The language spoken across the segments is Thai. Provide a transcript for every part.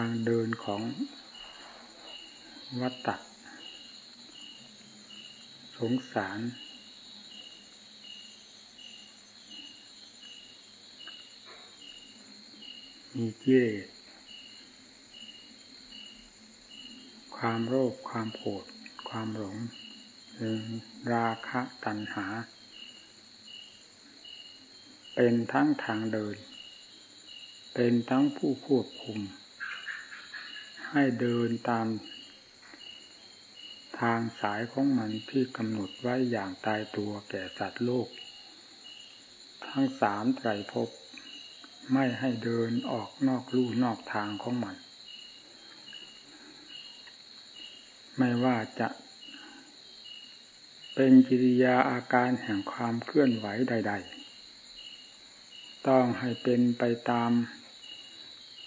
ทางเดินของวัตตะสงสาร มีกิเลสความโลภความโกรธความหลง ราคะตัณหา เป็นทั้งทางเดิน เป็นทั้งผู้ควบคุม ให้เดินตามทางสายของมันที่กำหนดไว้อย่างตายตัวแก่สัตว์โลก ทั้งสามไตรภพไม่ให้เดินออกนอกลู่นอกทางของมัน ไม่ว่าจะเป็นกิริยาอาการแห่งความเคลื่อนไหวใด ๆ ต้องให้เป็นไปตาม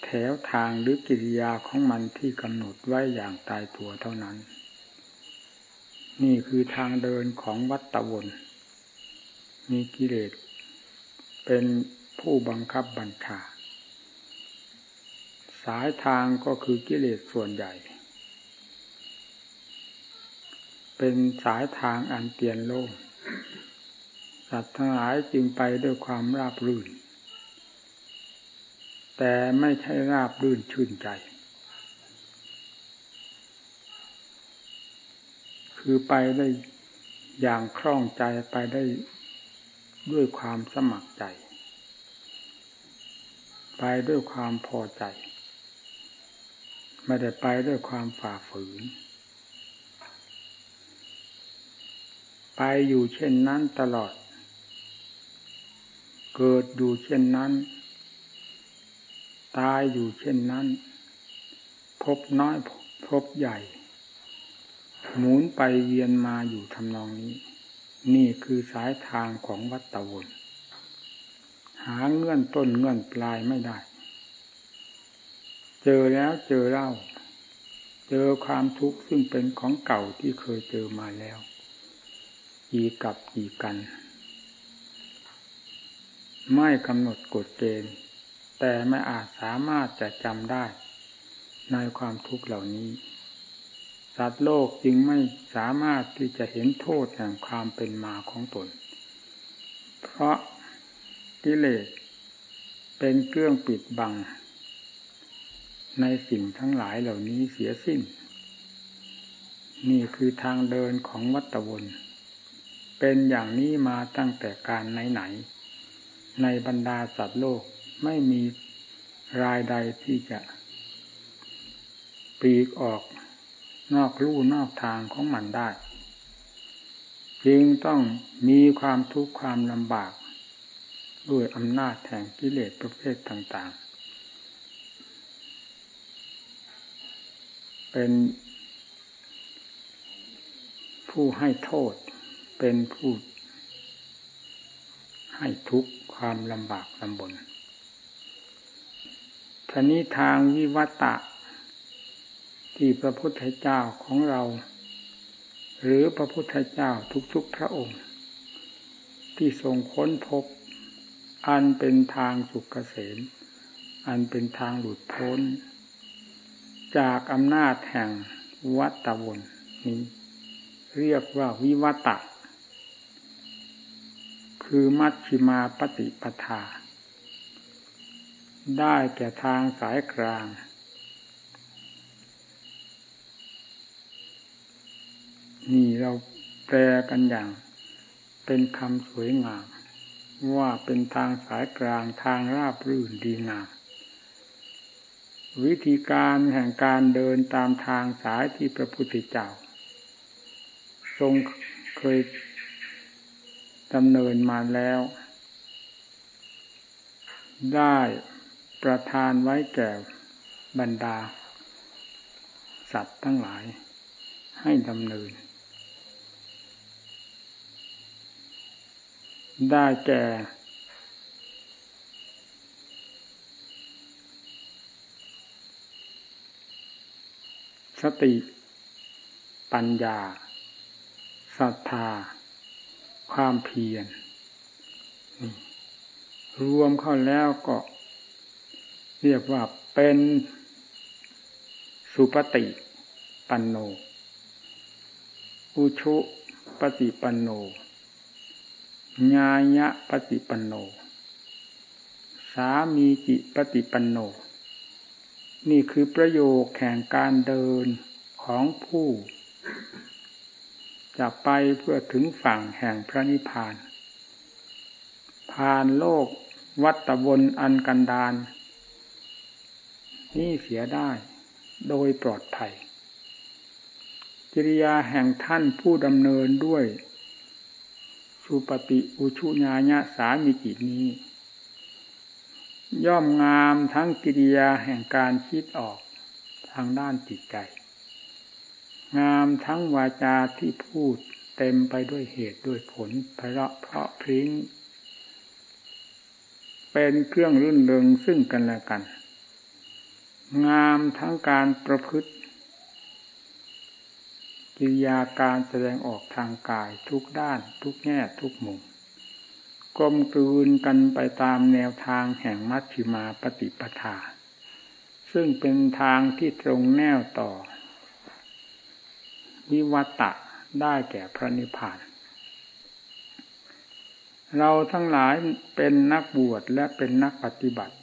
แถวทางหรือกิริยาของมันที่กำหนดไว้อย่างตายตัวเท่านั้น นี่คือทางเดินของวัตตะวนมีกิเลสเป็นผู้บังคับบัญชา สายทางก็คือกิเลสส่วนใหญ่ เป็นสายทางอันเตียนโล่งสัตว์ทั้งหลายจึงไปด้วยความราบรื่น แต่ไม่ใช่ราบรื่นชื่นใจ คือไปได้อย่างคล่องใจไปได้ด้วยความสมัครใจ ไปด้วยความพอใจ ไม่ได้ไปด้วยความฝ่าฝืน ไปอยู่เช่นนั้นตลอด เกิดอยู่เช่นนั้น ตายอยู่เช่นนั้น พบน้อยพบใหญ่ หมุนไปเวียนมาอยู่ทำนองนี้ นี่คือสายทางของวัตวน หาเงื่อนต้นเงื่อนปลายไม่ได้ เจอแล้วเจอเล่า เจอความทุกข์ซึ่งเป็นของเก่าที่เคยเจอมาแล้วอีกับอีกัน ไม่กำหนดกฎเกณฑ์ แต่ไม่อาจสามารถจะจำได้ ในความทุกข์เหล่านี้ สัตว์โลกจึงไม่สามารถที่จะเห็นโทษแห่งความเป็นมาของตน เพราะกิเลสเป็นเครื่องปิดบัง ในสิ่งทั้งหลายเหล่านี้เสียสิ้น นี่คือทางเดินของวัตวน เป็นอย่างนี้มาตั้งแต่การไหนๆในบรรดาสัตว์โลก ไม่มีรายใดที่จะปีกออกนอกลู่นอกทางของมันได้ จึงต้องมีความทุกข์ความลำบาก ด้วยอำนาจแห่งกิเลสประเภทต่าง ๆ เป็นผู้ให้โทษ เป็นผู้ให้ทุกข์ความลำบากลำบน ทีนี้ทางวิวัตะ ที่พระพุทธเจ้าของเรา หรือพระพุทธเจ้าทุกๆพระองค์ ที่ทรงค้นพบ อันเป็นทางสุขเกษม อันเป็นทางหลุดพ้น จากอำนาจแห่งวัตวนนี้เรียกว่าวิวัตะ คือมัชชิมาปฏิปทา ได้แก่ทางสายกลาง นี่เราแปลกันอย่างเป็นคำสวยงาม ว่าเป็นทางสายกลางทางราบรื่นดีงามวิธีการแห่งการเดินตามทางสายที่พระพุทธเจ้า ทรงเคยดำเนินมาแล้ว ได้ ประทานไว้แก่บรรดา สัตว์ทั้งหลายให้ดำเนิน ได้แก่ สติ ปัญญาศรัทธา ความเพียรรวมเข้าแล้วก็ เรียกว่าเป็นสุปฏิปันโน อุชุปฏิปันโน ญาญะปฏิปันโน สามีจิปฏิปันโน นี่คือประโยคแข่งการเดินของผู้จะไปเพื่อถึงฝั่งแห่งพระนิพพาน ผ่านโลกวัตวนอันกันดาน นี่เสียได้โดยปลอดภัย กิริยาแห่งท่านผู้ดำเนินด้วยสุปฏิอุชุญาญาสามิจินี้ ย่อมงามทั้งกิริยาแห่งการคิดออกทางด้านจิตใจ งามทั้งวาจาที่พูดเต็มไปด้วยเหตุด้วยผลเพราะเพราะพริ้งเป็นเครื่องรื่นเริงซึ่งกันและกัน งามทั้งการประพฤติกิริยาการแสดงออกทางกายทุกด้านทุกแง่ทุกมุมกลมกลืนกันไปตามแนวทางแห่งมัชฌิมาปฏิปทา ซึ่งเป็นทางที่ตรงแนวต่อ วิวัตะได้แก่พระนิพพาน เราทั้งหลายเป็นนักบวชและเป็นนักปฏิบัติ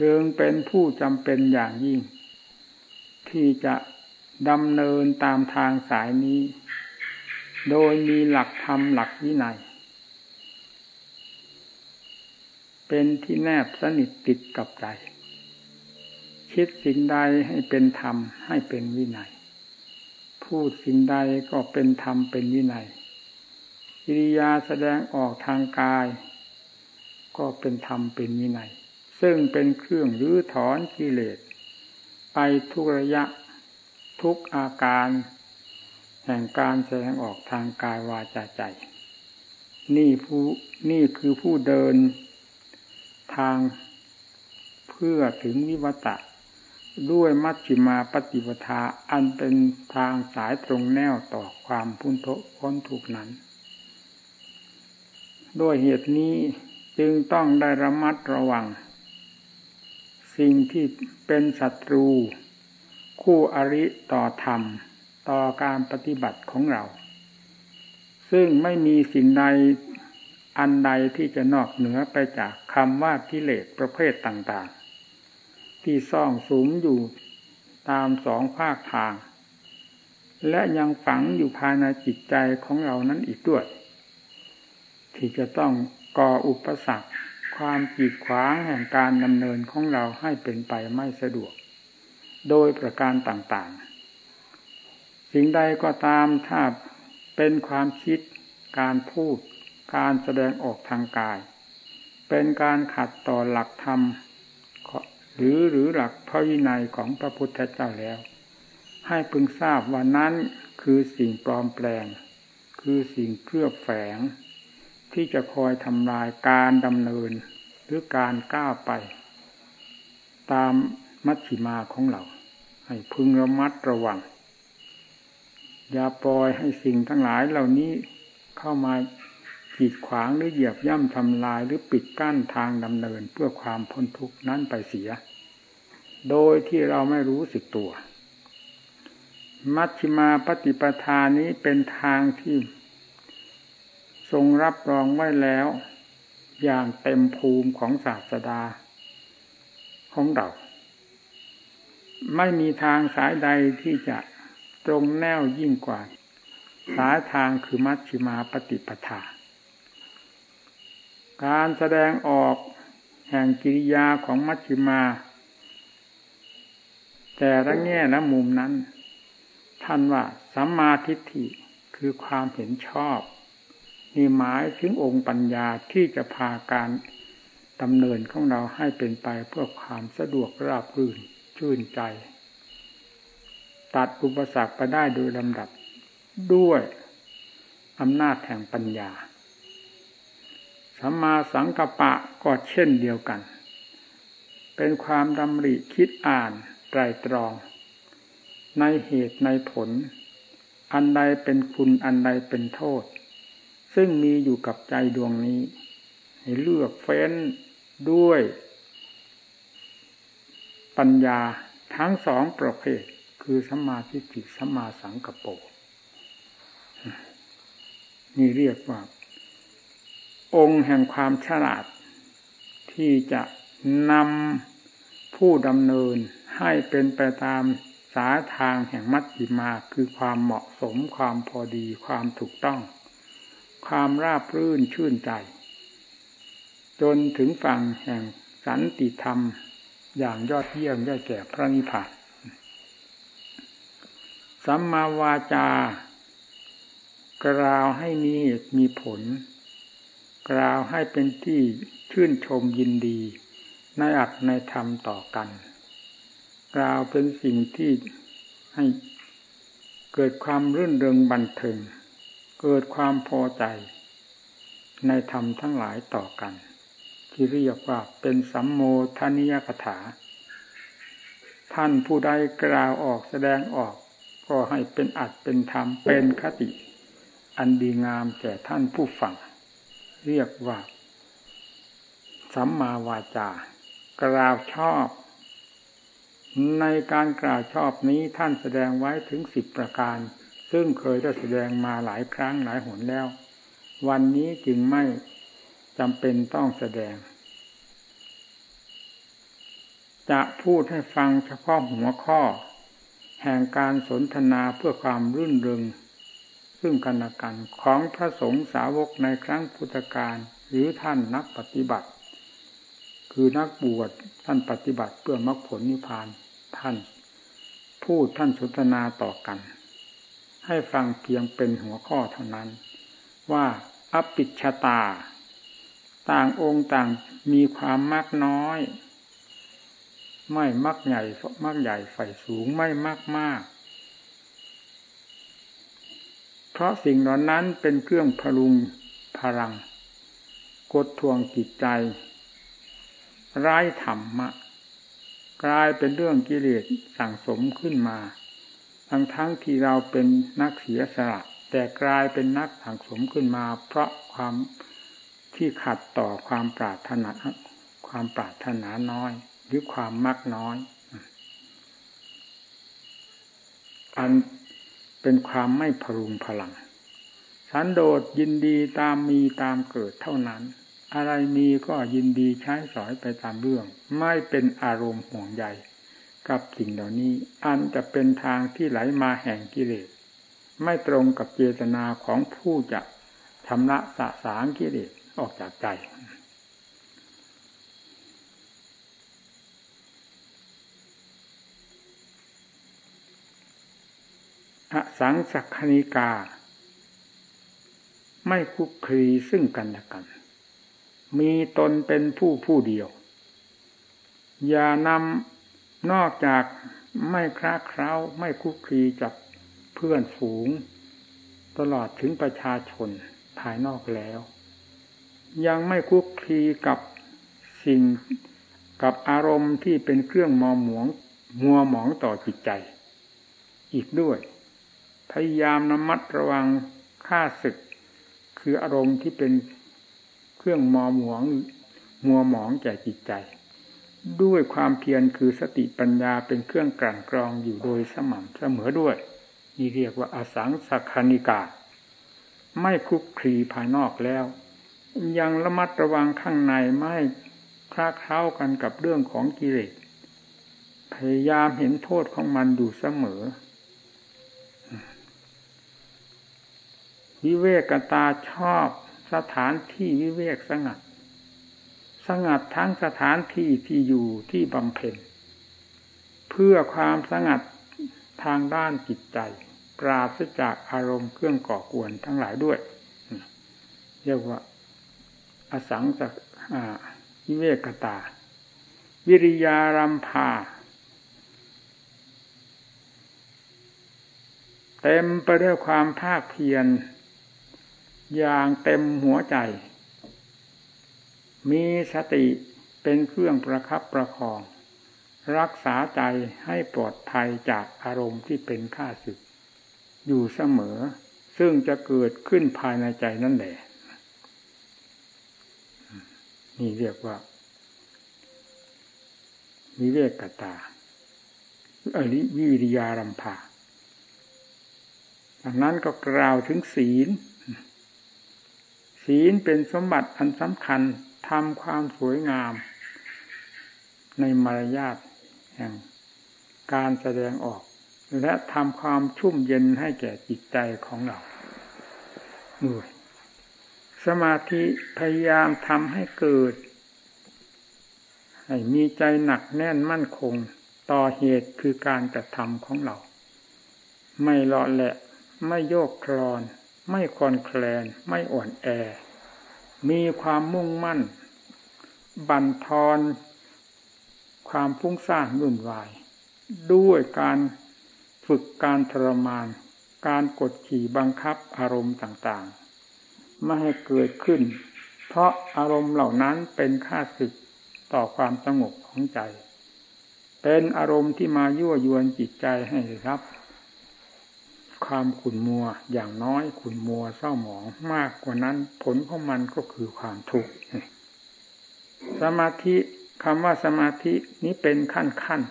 จึงเป็นผู้จำเป็นอย่างยิ่ง ที่จะดำเนินตามทางสายนี้ โดยมีหลักธรรมหลักวินัย เป็นที่แนบสนิทติดกับใจ คิดสิ่งใดให้เป็นธรรมให้เป็นวินัย พูดสิ่งใดก็เป็นธรรมเป็นวินัยกิริยาแสดงออกทางกาย ก็เป็นธรรมเป็นวินัย ซึ่งเป็นเครื่องรื้อถอนกิเลส ไปทุกระยะทุกอาการ แห่งการแสดงออกทางกายวาจาใจ นี่ผู้นี่คือผู้เดินทางเพื่อถึงวิวัตะด้วยมัชฌิมาปฏิปทาอันเป็นทางสายตรงแนวต่อความพ้นทุพ้นทุกนั้น ด้วยเหตุนี้จึงต้องได้ระมัดระวัง สิ่งที่เป็นศัตรู คู่อริต่อธรรม ต่อการปฏิบัติของเรา ซึ่งไม่มีสิ่งใดอันใดที่จะนอกเหนือไปจากคำว่ากิเลสประเภทต่างๆ ที่ซ่องสูงอยู่ตามสองภาคทาง และยังฝังอยู่ภายในจิตใจของเรานั้นอีกด้วย ที่จะต้องก่ออุปสรรค ความกีดขวางแห่งการดำเนินของเราให้เป็นไปไม่สะดวก โดยประการต่างๆ สิ่งใดก็ตามถ้าเป็นความคิด การพูด การแสดงออกทางกาย เป็นการขัดต่อหลักธรรม หรือหรือหลักพระวินัยของพระพุทธเจ้าแล้ว ให้พึงทราบว่านั้นคือสิ่งปลอมแปลง คือสิ่งเคลือบแฝง ที่จะคอยทำลายการดำเนินหรือการก้าวไป ตามมัชฌิมาของเรา ให้พึงระมัดระวัง อย่าปล่อยให้สิ่งทั้งหลายเหล่านี้เข้ามาขีดขวางหรือเหยียบย่ำทำลายหรือปิดกั้นทางดำเนินเพื่อความพ้นทุกข์นั้นไปเสีย โดยที่เราไม่รู้สึกตัว มัชฌิมาปฏิปทานี้เป็นทางที่ ทรงรับรองไว้แล้ว อย่างเต็มภูมิของศาสดา ของเรา ไม่มีทางสายใดที่จะตรงแนวยิ่งกว่า สายทางคือมัชฌิมาปฏิปทา การแสดงออกแห่งกิริยาของมัชฌิมา แต่ละแง่และมุมนั้น ท่านว่าสัมมาทิฏฐิคือความเห็นชอบ นี่หมายถึงองค์ปัญญาที่จะพาการดำเนินของเราให้เป็นไปเพื่อความสะดวกราบรื่นชื่นใจ ตัดอุปสรรคไปได้โดยลำดับด้วยอำนาจแห่งปัญญาสัมมาสังกัปปะก็เช่นเดียวกัน เป็นความดำริคิดอ่านไตรตรอง ในเหตุในผล อันใดเป็นคุณอันใดเป็นโทษ ซึ่งมีอยู่กับใจดวงนี้ ให้เลือกเฟ้นด้วย ปัญญาทั้งสองประเภท คือสัมมาทิฏฐิสัมมาสังกัปโปนี่เรียกว่า องค์แห่งความฉลาด ที่จะนำผู้ดำเนินให้เป็นไปตามสาทางแห่งมัชฌิมาคือความเหมาะสมความพอดีความถูกต้อง ความราบรื่นชื่นใจ จนถึงฝั่งแห่งสันติธรรมอย่างยอดเยี่ยมได้แก่พระนิพพานสัมมาวาจา กล่าวให้มีเหตุมีผล กล่าวให้เป็นที่ชื่นชมยินดี ในอัตในธรรมต่อกัน กล่าวเป็นสิ่งที่ให้เกิดความรื่นเริงบันเทิง เกิดความพอใจ ในธรรมทั้งหลายต่อกัน ที่เรียกว่าเป็นสัมโมทนิยกถา ท่านผู้ใดกล่าวออกแสดงออก ก็ให้เป็นอัดเป็นธรรมเป็นคติ อันดีงามแก่ท่านผู้ฟัง เรียกว่า สัมมาวาจา กล่าวชอบ ในการกล่าวชอบนี้ท่านแสดงไว้ถึงสิบประการ ซึ่งเคยได้แสดงมาหลายครั้งหลายหนแล้ว วันนี้จึงไม่จำเป็นต้องแสดง จะพูดให้ฟังเฉพาะหัวข้อ แห่งการสนทนาเพื่อความรื่นเริงซึ่งกันและกันของพระสงฆ์สาวกในครั้งพุทธกาลหรือท่านนักปฏิบัติ คือนักบวชท่านปฏิบัติเพื่อมรรคผลนิพพานท่าน พูดท่านสนทนาต่อกัน ให้ฟังเพียงเป็นหัวข้อเท่านั้น ว่าอปิชตา ต่างองค์ต่างมีความมากน้อย ไม่มักใหญ่มักใหญ่ไฟสูงไม่มากมาก เพราะสิ่งเหล่านั้นเป็นเครื่องพลุงพลัง กดทวงจิตใจไร้ธรรมะ กลายเป็นเรื่องกิเลสสั่งสมขึ้นมา ทั้งทั้งที่เราเป็นนักเสียสละแต่กลายเป็นนักสังสมขึ้นมา เพราะความที่ขัดต่อความปรารถนาความปรารถนาน้อย หรือความมักน้อย อันเป็นความไม่พรุงพลัง สันโดษยินดีตามมีตามเกิดเท่านั้น อะไรมีก็ยินดีใช้สอยไปตามเรื่อง ไม่เป็นอารมณ์ห่วงใย กับสิ่งเหล่านี้ อันจะเป็นทางที่ไหลมาแห่งกิเลส ไม่ตรงกับเจตนาของผู้จะชำระสะสางกิเลสออกจากใจ อสังสักคณิกา ไม่คุกคีซึ่งกันและกัน มีตนเป็นผู้ผู้เดียว อย่านำ นอกจากไม่คลาเคล้าไม่คุกคีกับเพื่อนฝูง ตลอดถึงประชาชนภายนอกแล้ว ยังไม่คุกคีกับสิ่งกับอารมณ์ที่เป็นเครื่องมอหมองมัวหมองต่อจิตใจ อีกด้วย พยายามนมัดระวังค่าศึก คืออารมณ์ที่เป็นเครื่องมอหมหวงมัวหมองแก่จิตใจ ด้วยความเพียรคือสติปัญญาเป็นเครื่องกลั่นกรองอยู่โดยสม่ำเสมอด้วย นี่เรียกว่าอสังสักคานิกา ไม่คลุกคลีภายนอกแล้ว ยังระมัดระวังข้างในไม่คลาเคล้ากันกับเรื่องของกิเลสพยายามเห็นโทษของมันอยู่เสมอวิเวกตาชอบสถานที่วิเวกสงัด งัดทั้งสถานที่ที่อยู่ที่บำเพ็ญ เพื่อความสงัดทางด้านจิตใจ ปราศจากอารมณ์เครื่องก่อกวนทั้งหลายด้วย เรียกว่า อสังสักวิเวกตา วิริยารัมพาเต็มไปด้วยความภาคเพียรอย่างเต็มหัวใจ มีสติเป็นเครื่องประคับประคอง รักษาใจให้ปลอดภัยจากอารมณ์ที่เป็นข้าศึก อยู่เสมอ ซึ่งจะเกิดขึ้นภายในใจนั่นแหละ นี่เรียกว่าวิเวกตาอริวิริยารัมภาดังนั้นก็กล่าวถึงศีล ศีลเป็นสมบัติอันสำคัญ ทำความสวยงาม ในมารยาทแห่งการแสดงออก และทำความชุ่มเย็นให้แก่จิตใจของเราด้วยสมาธิพยายามทำให้เกิด ให้มีใจหนักแน่นมั่นคงต่อเหตุคือการกระทำของเรา ไม่หล่อแหละ ไม่โยกคลอน ไม่คลอนแคลน ไม่อ่อนแอ มีความมุ่งมั่น บันทอน ความฟุ้งซ่านวุ่นวาย ด้วยการฝึกการทรมาน การกดขี่บังคับอารมณ์ต่างไม่ให้เกิดขึ้น เพราะอารมณ์เหล่านั้นเป็นค่าศึกต่อความสงบของใจ เป็นอารมณ์ที่มายั่วยวนจิตใจให้รับ ความขุ่นมัวอย่างน้อยขุ่นมัวเศร้าหมองมากกว่านั้น ผลของมันก็คือความทุกข์สมาธิคำว่าสมาธินี้เป็นขั้นขั้น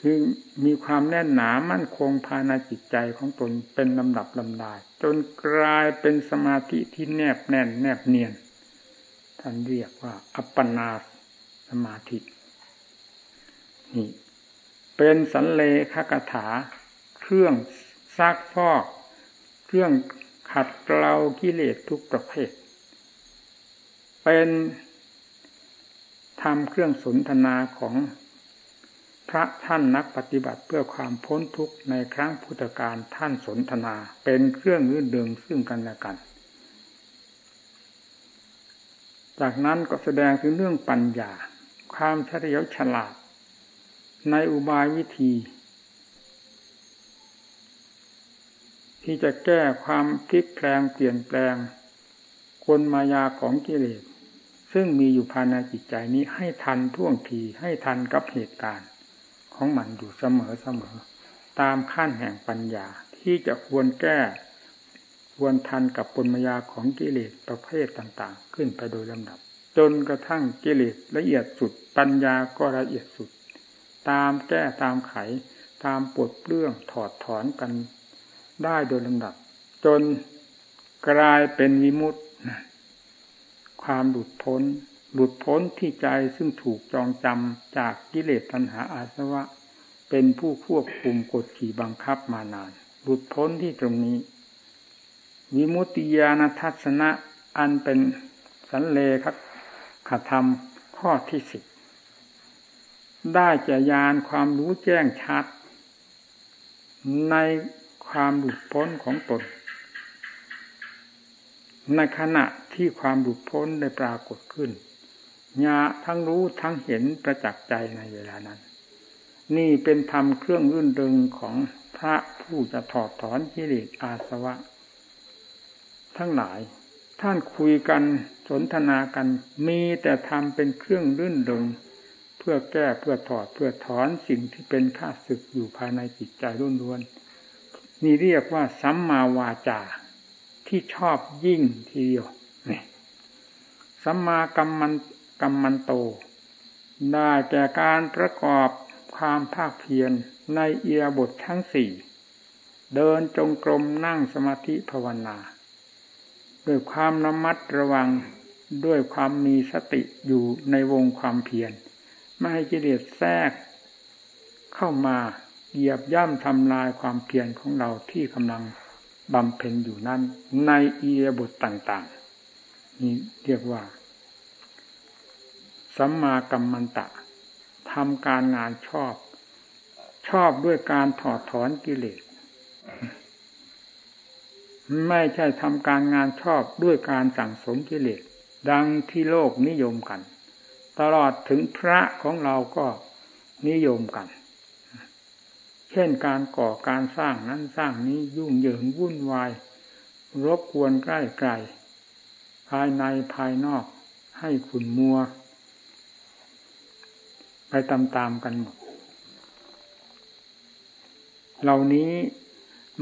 คือมีความแน่นหนามั่นคงภายในจิตใจของตนเป็นลำดับลำดาจนกลายเป็นสมาธิที่แนบแน่นแนบเนียนท่านเรียกว่า อัปปนาสมาธินี่เป็นสันเลขกถา เครื่องซักฟอก เครื่องขัดเกลากิเลสทุกประเภท เป็นทำเครื่องสนทนาของพระท่านนักปฏิบัติเพื่อความพ้นทุกข์ในครั้งพุทธกาลท่านสนทนา เป็นเครื่องยื่นเดืองซึ่งกันและกัน จากนั้นก็แสดงถึงเรื่องปัญญา ความเฉลียวฉลาด ในอุบายวิธี ที่จะแก้ความพลิกแปลงเปลี่ยนแปลงคนมายาของกิเลสซึ่งมีอยู่ภายในจิตใจนี้ให้ทันท่วงทีให้ทันกับเหตุการณ์ของมันอยู่เสมอเสมอ ตามขั้นแห่งปัญญาที่จะควรแก้ควรทันกับปนมยาของกิเลสประเภทต่างๆ ขึ้นไปโดยลำดับ จนกระทั่งกิเลสละเอียดสุด ปัญญาก็ละเอียดสุด ตามแก้ตามไข ตามปลดเรื่องถอดถอนกัน ได้โดยลำดับ จนกลายเป็นวิมุตติความหลุดพ้น หลุดพ้นที่ใจซึ่งถูกจองจำจากกิเลสตัณหาอาสวะ เป็นผู้ควบคุมกดขี่บังคับมานาน หลุดพ้นที่ตรงนี้ วิมุตติญาณทัศนะอันเป็นสันเลครัขธรรมข้อที่สิบได้แก่ญาณความรู้แจ้งชัด ใน ความหลุดพ้นของตน ในขณะที่ความหลุดพ้นได้ปรากฏขึ้นญาทั้งรู้ทั้งเห็นประจักษ์ใจในเวลานั้น นี่เป็นธรรมเครื่องรื่นเริงของพระผู้จะถอดถอนกิเลสอาสวะ ทั้งหลาย ท่านคุยกันสนทนากันมีแต่ธรรมเป็นเครื่องรื่นเริงเพื่อแก้เพื่อถอดเพื่อถอนสิ่งที่เป็นข้าศึกอยู่ภายในจิตใจรุ่นรวน นี่เรียกว่าสัมมาวาจา ที่ชอบยิ่งทีเดียวนี่สัมมากรรมันกรรมันโต ได้แก่การประกอบความภาคเพียรในเอียบททั้งสี่เดินจงกรมนั่งสมาธิภาวนา ด้วยความระมัดระวังด้วยความมีสติอยู่ในวงความเพียร ไม่ให้กิเลสแทรกเข้ามา เหยียบย่ำทำลายความเพียรของเราที่กำลังบำเพ็ญอยู่นั้น ในเอียบทต่างๆ นี่เรียกว่า สัมมากัมมันตะทำการงานชอบ ชอบด้วยการถอดถอนกิเลสไม่ใช่ทำการงานชอบด้วยการสั่งสมกิเลสดังที่โลกนิยมกัน ตลอดถึงพระของเราก็นิยมกัน ช่นการก่อการสร้างนั้นสร้างนี้ยุ่งเหยิงวุ่นวาย รบกวนใกล้ไกลภายในภายนอกให้ขุนมัว ไปตามๆกันหมด เหล่านี้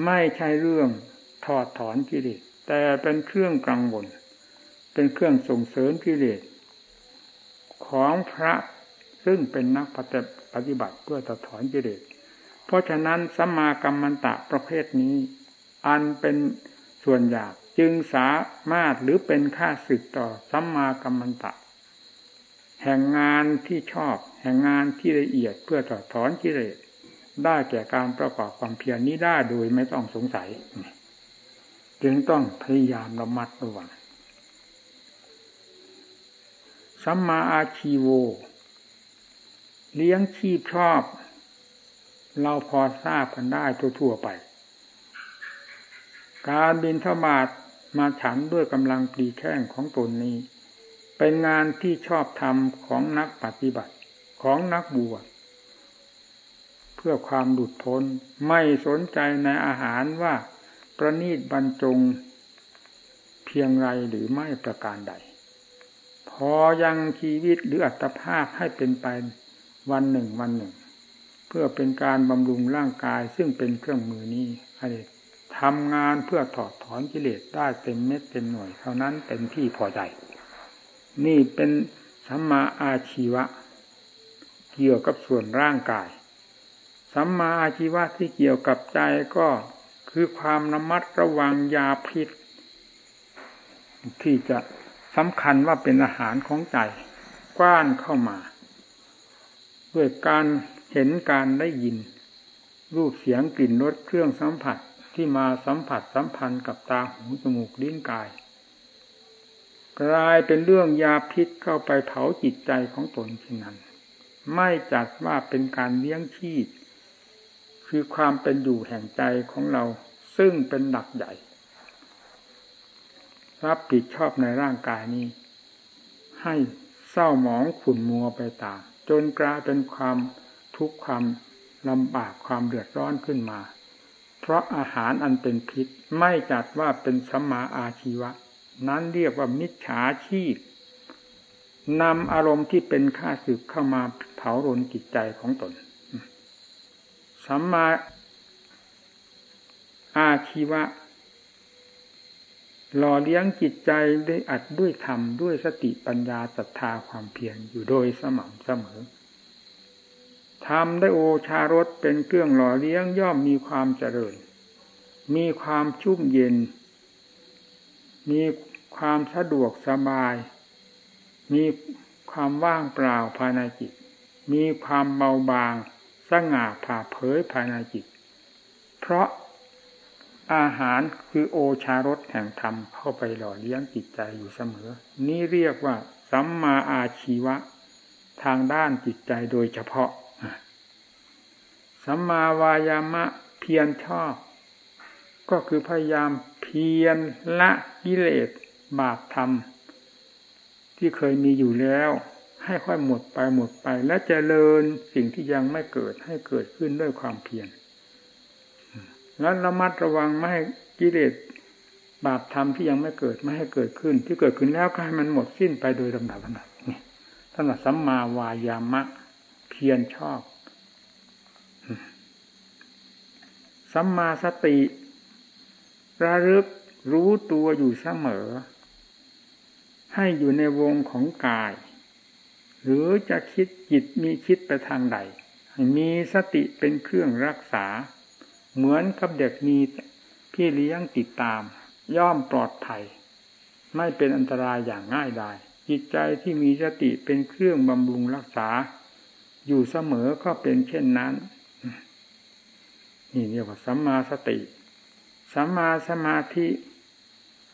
ไม่ใช่เรื่องถอดถอนกิเลสแต่เป็นเครื่องกังวลเป็นเครื่องส่งเสริมกิเลสของพระซึ่งเป็นนักปฏิบัติเพื่อตัดถอนกิเลส เพราะฉะนั้นสัมมากัมมันตะประเภทนี้ อันเป็นส่วนอยากจึงสามารถหรือเป็นค่าสึกต่อสัมมากัมมันตะ แห่งงานที่ชอบ แห่งงานที่ละเอียดเพื่อตัดถอนกิเลสได้แก่การประกอบความเพียรนี้ได้โดยไม่ต้องสงสัย จึงต้องพยายามระมัดระวังสัมมาอาชีโว เลี้ยงชีพชอบ เราพอทราบกันได้ทั่วๆไป การบินทบาทมาฉันด้วยกำลังปีแข้งของตนนี้ เป็นงานที่ชอบทำของนักปฏิบัติของนักบวชเพื่อความดุดพ้นไม่สนใจในอาหารว่าประนีตบรรจงเพียงไรหรือไม่ประการใด พอยังชีวิตหรืออัตภาพให้เป็นไปวันหนึ่งวันหนึ่ง เพื่อเป็นการบำรุงร่างกายซึ่งเป็นเครื่องมือนี้ให้ทำงานเพื่อถอดถอนกิเลสได้เต็มเม็ดเต็มหน่วยเท่านั้นเต็มที่พอใจ นี่เป็นสัมมาอาชีวะ เกี่ยวกับส่วนร่างกาย สัมมาอาชีวะที่เกี่ยวกับใจก็คือความระมัดระวังยาพิษ ที่จะสำคัญว่าเป็นอาหารของใจ กว้านเข้ามา ด้วยการ เห็นการได้ยิน รูปเสียงกลิ่นรสเครื่องสัมผัสที่มาสัมผัสสัมพันธ์กับตาหูจมูกลิ้นกาย กลายเป็นเรื่องยาพิษเข้าไปเผาจิตใจของตนเช่นนั้น ไม่จัดว่าเป็นการเลี้ยงชีพคือความเป็นอยู่แห่งใจของเราซึ่งเป็นหลักใหญ่ รับผิดชอบในร่างกายนี้ ให้เศร้าหมองขุ่นมัวไปตามจนกลายเป็นความ ทุกข์ความลำบากความเดือดร้อนขึ้นมา เพราะอาหารอันเป็นพิษไม่จัดว่าเป็นสัมมาอาชีวะ นั้นเรียกว่ามิจฉาชีพนำอารมณ์ที่เป็นข้าศึกเข้ามาเผารนจิตใจของตนสัมมาอาชีวะ หล่อเลี้ยงจิตใจด้วยอัดด้วยธรรมด้วยสติปัญญาศรัทธาความเพียรอยู่โดยสม่ำเสมอ ทำได้โอชารสเป็นเครื่องหล่อเลี้ยงย่อมมีความเจริญ มีความชุ่มเย็น มีความสะดวกสบาย มีความว่างเปล่าภายในจิต มีความเบาบาง สง่าผ่าเผยภายในจิต เพราะอาหารคือโอชารสแห่งธรรมเข้าไปหล่อเลี้ยงจิตใจอยู่เสมอ นี่เรียกว่าสัมมาอาชีวะ ทางด้านจิตใจโดยเฉพาะ สัมมาวายามะเพียรชอบ ก็คือพยายามเพียรละกิเลสบาปธรรม ที่เคยมีอยู่แล้ว ให้ค่อยหมดไปหมดไป และเจริญสิ่งที่ยังไม่เกิดให้เกิดขึ้นด้วยความเพียรแล้วระมัดระวังไม่ให้กิเลสบาปธรรมที่ยังไม่เกิดไม่ให้เกิดขึ้น ที่เกิดขึ้นแล้วก็ให้มันหมดสิ้นไปโดยลำดับลำดับนี่ท่านว่าสัมมาวายามะเพียรชอบ สัมมาสติ ระลึกรู้ตัวอยู่เสมอ ให้อยู่ในวงของกาย หรือจะคิดจิตมีคิดไปทางใด มีสติเป็นเครื่องรักษา เหมือนกับเด็กมีพี่เลี้ยงติดตาม ย่อมปลอดภัย ไม่เป็นอันตรายอย่างง่ายดายจิตใจที่มีสติเป็นเครื่องบำรุงรักษา อยู่เสมอก็เป็นเช่นนั้น นี่เรียกว่าสัมมาสติ สัมมาสมาธิ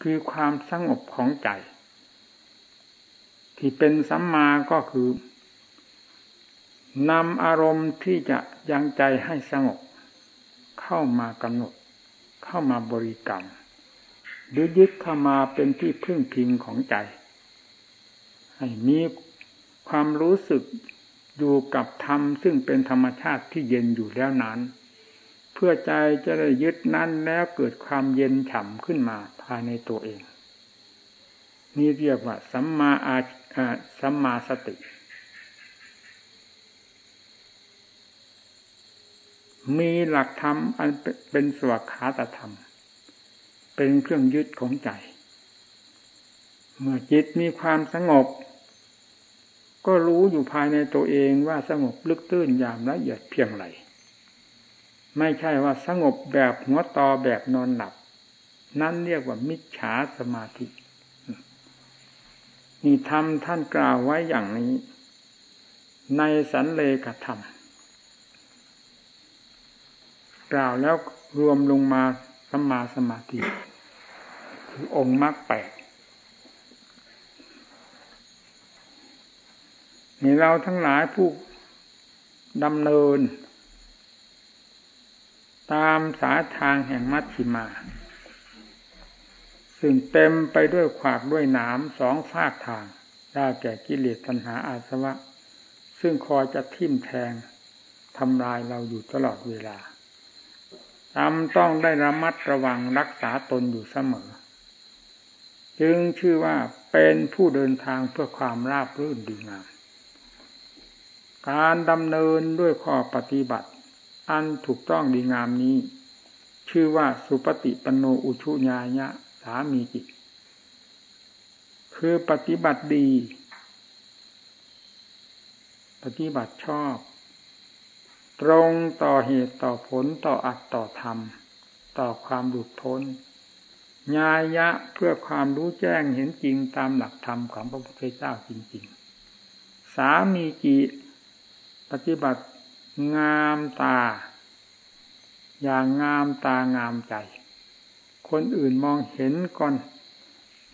คือความสงบของใจ ที่เป็นสัมมาก็คือนำอารมณ์ที่จะยังใจให้สงบ เข้ามากำหนด เข้ามาบริกรรมหรือยึดเข้ามาเป็นที่พึ่งพิงของใจ ให้มีความรู้สึกอยู่กับธรรมซึ่งเป็นธรรมชาติที่เย็นอยู่แล้วนั้น พื่อใจจะได้ยึดนั้นแล้วเกิดความเย็นฉ่ำขึ้นมาภายในตัวเอง นี่เรียกว่าสัมมาอาสัมมาสติ มีหลักธรรมอันเป็นสวขาตธรรม เป็นเครื่องยึดของใจ เมื่อจิตมีความสงบ ก็รู้อยู่ภายในตัวเองว่าสงบลึกตื้นยามละเอียดเพียงไร ไม่ใช่ว่าสงบแบบหัวตอแบบนอนหลับ นั่นเรียกว่ามิจฉาสมาธิ นี่ทำท่านกล่าวไว้อย่างนี้ ในสันเลกธรรม กล่าวแล้วรวมลงมาสัมมาสมาธิ คือองค์มรรคแปดนี่เราทั้งหลายผู้ดำเนิน ตามสายทางแห่งมัชชิมา ซึ่งเต็มไปด้วยขวากด้วยหนามสองฝากทางได้แก่กิเลสตัณหาอาสวะ ซึ่งคอยจะทิ่มแทงทำลายเราอยู่ตลอดเวลาจำต้องได้ระมัดระวังรักษาตนอยู่เสมอ จึงชื่อว่าเป็นผู้เดินทางเพื่อความราบรื่นดีงาม การดำเนินด้วยข้อปฏิบัติ อันถูกต้องดีงามนี้ ชื่อว่าสุปฏิปโนอุชุญายะสามีจิต คือปฏิบัติดี ปฏิบัติชอบ ตรงต่อเหตุต่อผลต่ออัตต่อธรรม ต่อความหลุดพ้นญายะเพื่อความรู้แจ้งเห็นจริงตามหลักธรรมของพระพุทธเจ้าจริง ๆ สามีจิปฏิบัติ งามตา อย่างงามตางามใจ คนอื่นมองเห็นก่อน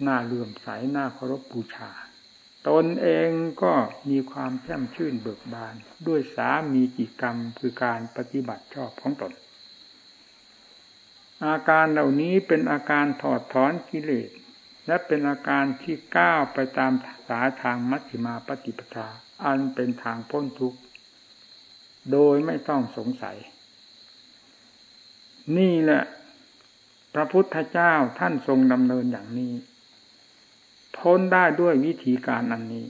หน้าเลื่อมใสหน้าเคารพบูชา ตนเองก็มีความแช่มชื่นเบิกบาน ด้วยสามีจิกรรมคือการปฏิบัติชอบของตน อาการเหล่านี้เป็นอาการถอดถอนกิเลสและเป็นอาการที่ก้าวไปตามสายทางมัชฌิมาปฏิปทา อันเป็นทางพ้นทุกข์ โดยไม่ต้องสงสัย นี่แหละ พระพุทธเจ้าท่านทรงดำเนินอย่างนี้ พ้นได้ด้วยวิธีการอันนี้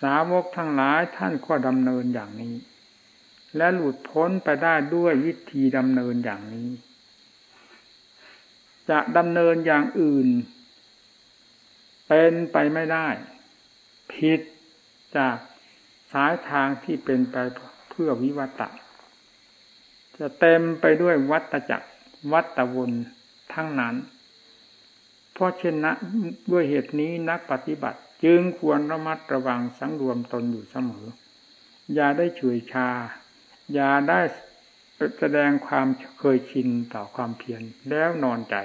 สาวกทั้งหลายท่านก็ดำเนินอย่างนี้ และหลุดพ้นไปได้ด้วยวิธีดำเนินอย่างนี้ จะดำเนินอย่างอื่น เป็นไปไม่ได้ ผิดจาก สายทางที่เป็นไปเพื่อวิวัตะ จะเต็มไปด้วยวัตจักรวัตวนทั้งนั้น เพราะเช่นนะด้วยเหตุนี้นักปฏิบัติจึงควรระมัดระวังสังรวมตนอยู่เสมอ อย่าได้เฉยชา อย่าได้แสดงความเคยชินต่อความเพียรแล้วนอนใจ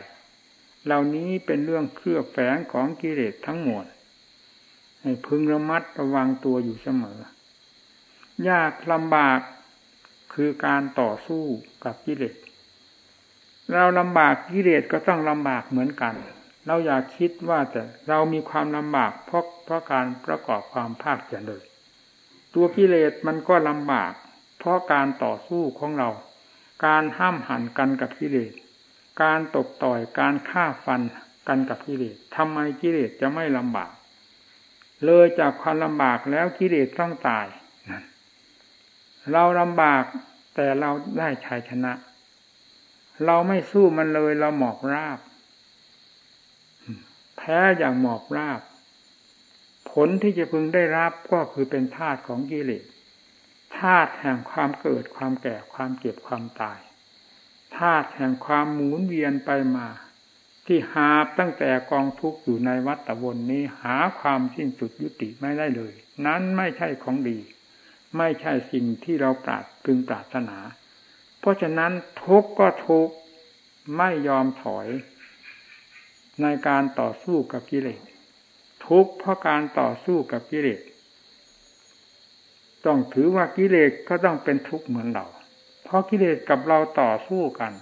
เหล่านี้เป็นเรื่องเครือบแฝงของกิเลสทั้งหมดให้พึงระมัดระวังตัวอยู่เสมอ ยากลำบากคือการต่อสู้กับกิเลสเราลำบากกิเลสก็ต้องลำบากเหมือนกัน เราอยากคิดว่าแต่เรามีความลำบากเพราะเพราะการประกอบความภาคเพียรเลย ตัวกิเลสมันก็ลำบาก เพราะการต่อสู้ของเรา การห้ามหันกันกับกิเลส การตบต่อยการฆ่าฟันกันกับกิเลสทำไมกิเลสจะไม่ลำบาก เลยจากความลำบากแล้วกิเลสต้องตาย เราลำบากแต่เราได้ชัยชนะ เราไม่สู้มันเลยเราหมอบราบ แพ้อย่างหมอบราบ ผลที่จะพึงได้รับก็คือเป็นธาตุของกิเลสธาตุแห่งความเกิดความแก่ความเก็บความตายธาตุแห่งความหมุนเวียนไปมา ที่หาตั้งแต่กองทุกข์อยู่ในวัฏวนนี้หาความสิ้นสุดยุติไม่ได้เลย นั้นไม่ใช่ของดี ไม่ใช่สิ่งที่เราปราดพึงปรารถนา เพราะฉะนั้นทุกก็ทุกไม่ยอมถอย ในการต่อสู้กับกิเลสทุกเพราะการต่อสู้กับกิเลสต้องถือว่ากิเลสก็ต้องเป็นทุกข์เหมือนเรา เพราะกิเลสกับเราต่อสู้กัน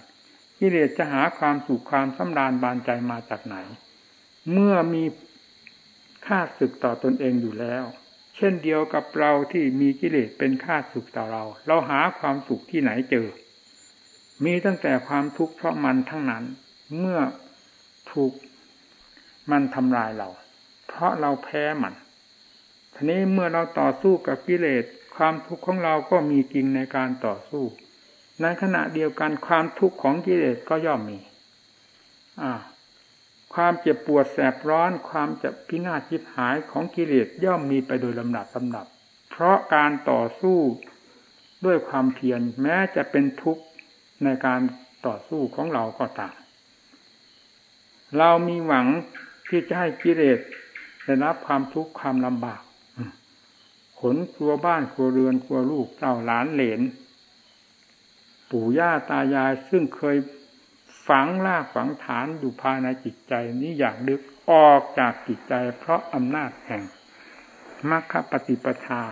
กิเลสจะหาความสุขความสำราญบานใจมาจากไหน เมื่อมีค่าศึกต่อตนเองอยู่แล้ว เช่นเดียวกับเราที่มีกิเลสเป็นค่าสุขต่อเรา เราหาความสุขที่ไหนเจอ มีตั้งแต่ความทุกข์เพราะมันทั้งนั้น เมื่อถูกมันทำลายเรา เพราะเราแพ้มันทีนี้เมื่อเราต่อสู้กับกิเลสความทุกข์ของเราก็มีจริงในการต่อสู้ ในขณะเดียวกันความทุกข์ของกิเลสก็ย่อมมี อ่า ความเจ็บปวดแสบร้อน ความจะพินาศจิบหายของกิเลสย่อมมีไปโดยลำดับลำดับ เพราะการต่อสู้ด้วยความเพียรแม้จะเป็นทุกข์ในการต่อสู้ของเราก็ตามเรามีหวังที่จะให้กิเลสได้รับความทุกข์ความลำบากขนครัวบ้านครัวเรือนครัวลูกเต้าหลานเหลน ปู่ย่าตายายซึ่งเคย ฝังลากฝังฐานอยู่ภายในจิตใจนี้อย่างลึกออกจากจิตใจ เพราะอำนาจแห่งมรรคปฏิปทา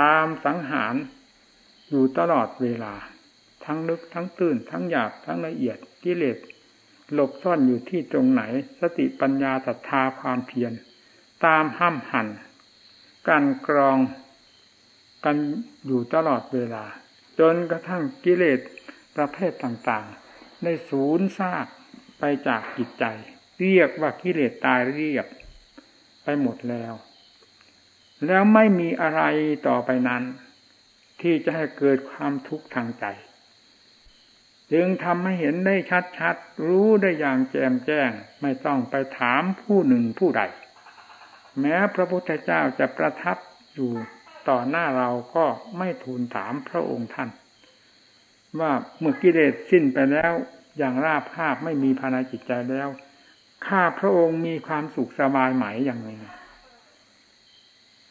ตามสังหารอยู่ตลอดเวลา ทั้งลึกทั้งตื่นทั้งหยาบทั้งละเอียดกิเลสหลบซ่อนอยู่ที่ตรงไหน สติปัญญาศรัทธาความเพียรตามห้ามหันการกรองกันอยู่ตลอดเวลา จนกระทั่งกิเลสประเภทต่างๆ ในศูนย์ซากไปจากจิตใจ เรียกว่ากิเลสตายเรียบไปหมดแล้ว แล้วไม่มีอะไรต่อไปนั้น ที่จะให้เกิดความทุกข์ทางใจ จึงทำให้เห็นได้ชัดๆ รู้ได้อย่างแจ่มแจ้ง ไม่ต้องไปถามผู้หนึ่งผู้ใด แม้พระพุทธเจ้าจะประทับอยู่ต่อหน้าเราก็ไม่ทูลถามพระองค์ท่าน ว่าเมื่อกิเลสสิ้นไปแล้ว อย่างราบคาบไม่มีภายในจิตใจแล้วข้าพระองค์มีความสุขสบายไหมอย่างไร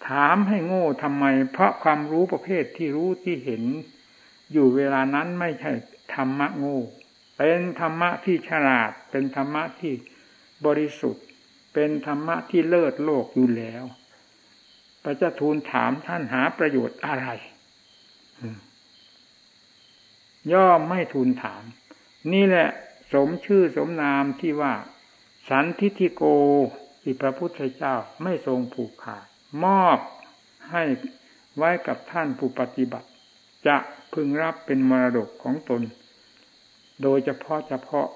ถามให้โง่ทำไม เพราะความรู้ประเภทที่รู้ที่เห็น อยู่เวลานั้นไม่ใช่ธรรมะโง่ เป็นธรรมะที่ฉลาด เป็นธรรมะที่บริสุทธิ์ เป็นธรรมะที่เลิศโลกอยู่แล้วพระเจ้าทูลถามท่านหาประโยชน์อะไรย่อมไม่ทูลถาม นี่แหละสมชื่อสมนามที่ว่า สันทิทิโกที่พระพุทธเจ้าไม่ทรงผูกขาดมอบให้ไว้กับท่านผู้ปฏิบัติ จะพึงรับเป็นมรดกของตน โดยเฉพาะเฉพาะ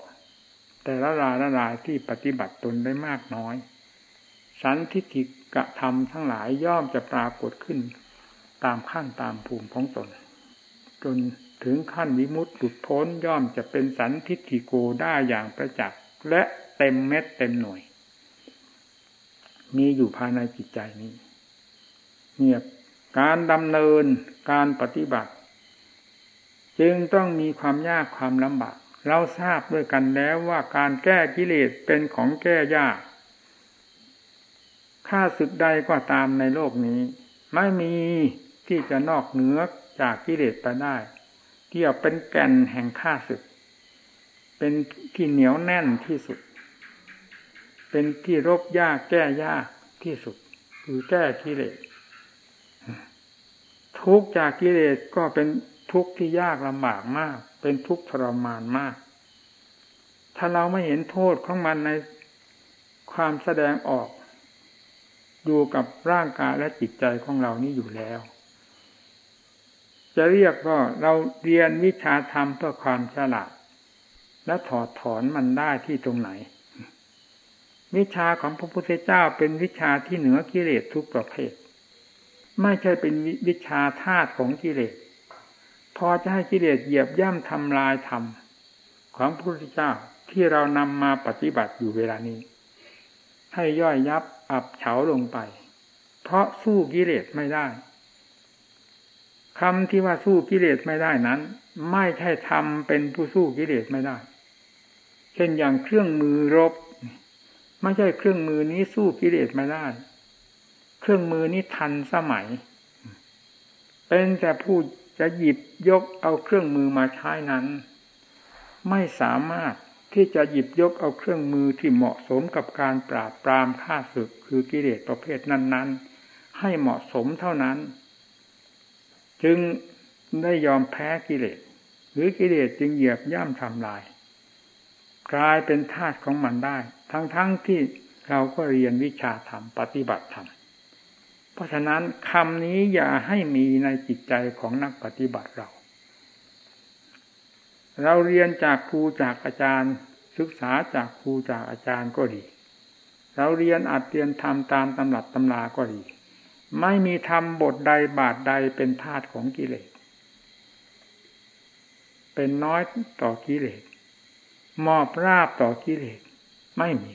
แต่ละรายละรายที่ปฏิบัติตนได้มากน้อย สันทิฏฐิกะธรรมทั้งหลายย่อมจะปรากฏขึ้น ตามขั้นตามภูมิของตน จน ถึงขั้นวิมุตติหลุดพ้นย่อมจะเป็นสันทิฏฐิโกได้อย่างประจักษ์และเต็มเม็ดเต็มหน่วย มีอยู่ภายในจิตใจนี้เนี่ยการดำเนินการปฏิบัติ จึงต้องมีความยากความลำบากเราทราบด้วยกันแล้วว่าการแก้กิเลสเป็นของแก้ยากข้าศึกใดก็ตามในโลกนี้ ไม่มีที่จะนอกเหนือจากกิเลสไปได้ ที่เอาเป็นแก่นแห่งข้าศึก เป็นที่เหนียวแน่นที่สุด เป็นที่รบยากแก้ยากที่สุด คือแก้กิเลสทุกจากกิเลสก็เป็นทุกข์ที่ยากลำบากมาก เป็นทุกข์ทรมานมาก ถ้าเราไม่เห็นโทษของมันในความแสดงออก อยู่กับร่างกายและจิตใจของเรานี่อยู่แล้ว จะเรียกว่าเราเรียนวิชาธรรมเพื่อความฉลาด และถอดถอนมันได้ที่ตรงไหน วิชาของพระพุทธเจ้าเป็นวิชาที่เหนือกิเลสทุกประเภท ไม่ใช่เป็นวิชาธาตุของกิเลสพอจะให้กิเลสเหยียบย่ำทำลายธรรมของพระพุทธเจ้าที่เรานำมาปฏิบัติอยู่เวลานี้ ให้ย่อยยับอับเฉาลงไป เพราะสู้กิเลสไม่ได้ คำที่ว่าสู้กิเลสไม่ได้นั้น ไม่ใช่ทำเป็นผู้สู้กิเลสไม่ได้ เช่นอย่างเครื่องมือรบ ไม่ใช่เครื่องมือนี้สู้กิเลสไม่ได้ เครื่องมือนี้ทันสมัย เป็นแต่ผู้จะหยิบยกเอาเครื่องมือมาใช้นั้น ไม่สามารถที่จะหยิบยกเอาเครื่องมือที่เหมาะสมกับการปราบปรามฆ่าศึกคือกิเลสประเภทนั้น ๆ ให้เหมาะสมเท่านั้น จึงได้ยอมแพ้กิเลส หรือกิเลสจึงเหยียบย่ำทำลาย กลายเป็นธาตุของมันได้ ทั้งๆทที่เราก็เรียนวิชาธรรมปฏิบัติธรรม เพราะฉะนั้นคำนี้อย่าให้มีในจิตใจของนักปฏิบัติเรา เราเรียนจากครูจากอาจารย์ ศึกษาจากครูจากอาจารย์ก็ดี เราเรียนอัดเรียนทำตามตำรับตำราก็ดี ไม่มีทำบทใดบาทใดเป็นธาตุของกิเลส เป็นน้อยต่อกิเลส มอบราบต่อกิเลส ไม่มี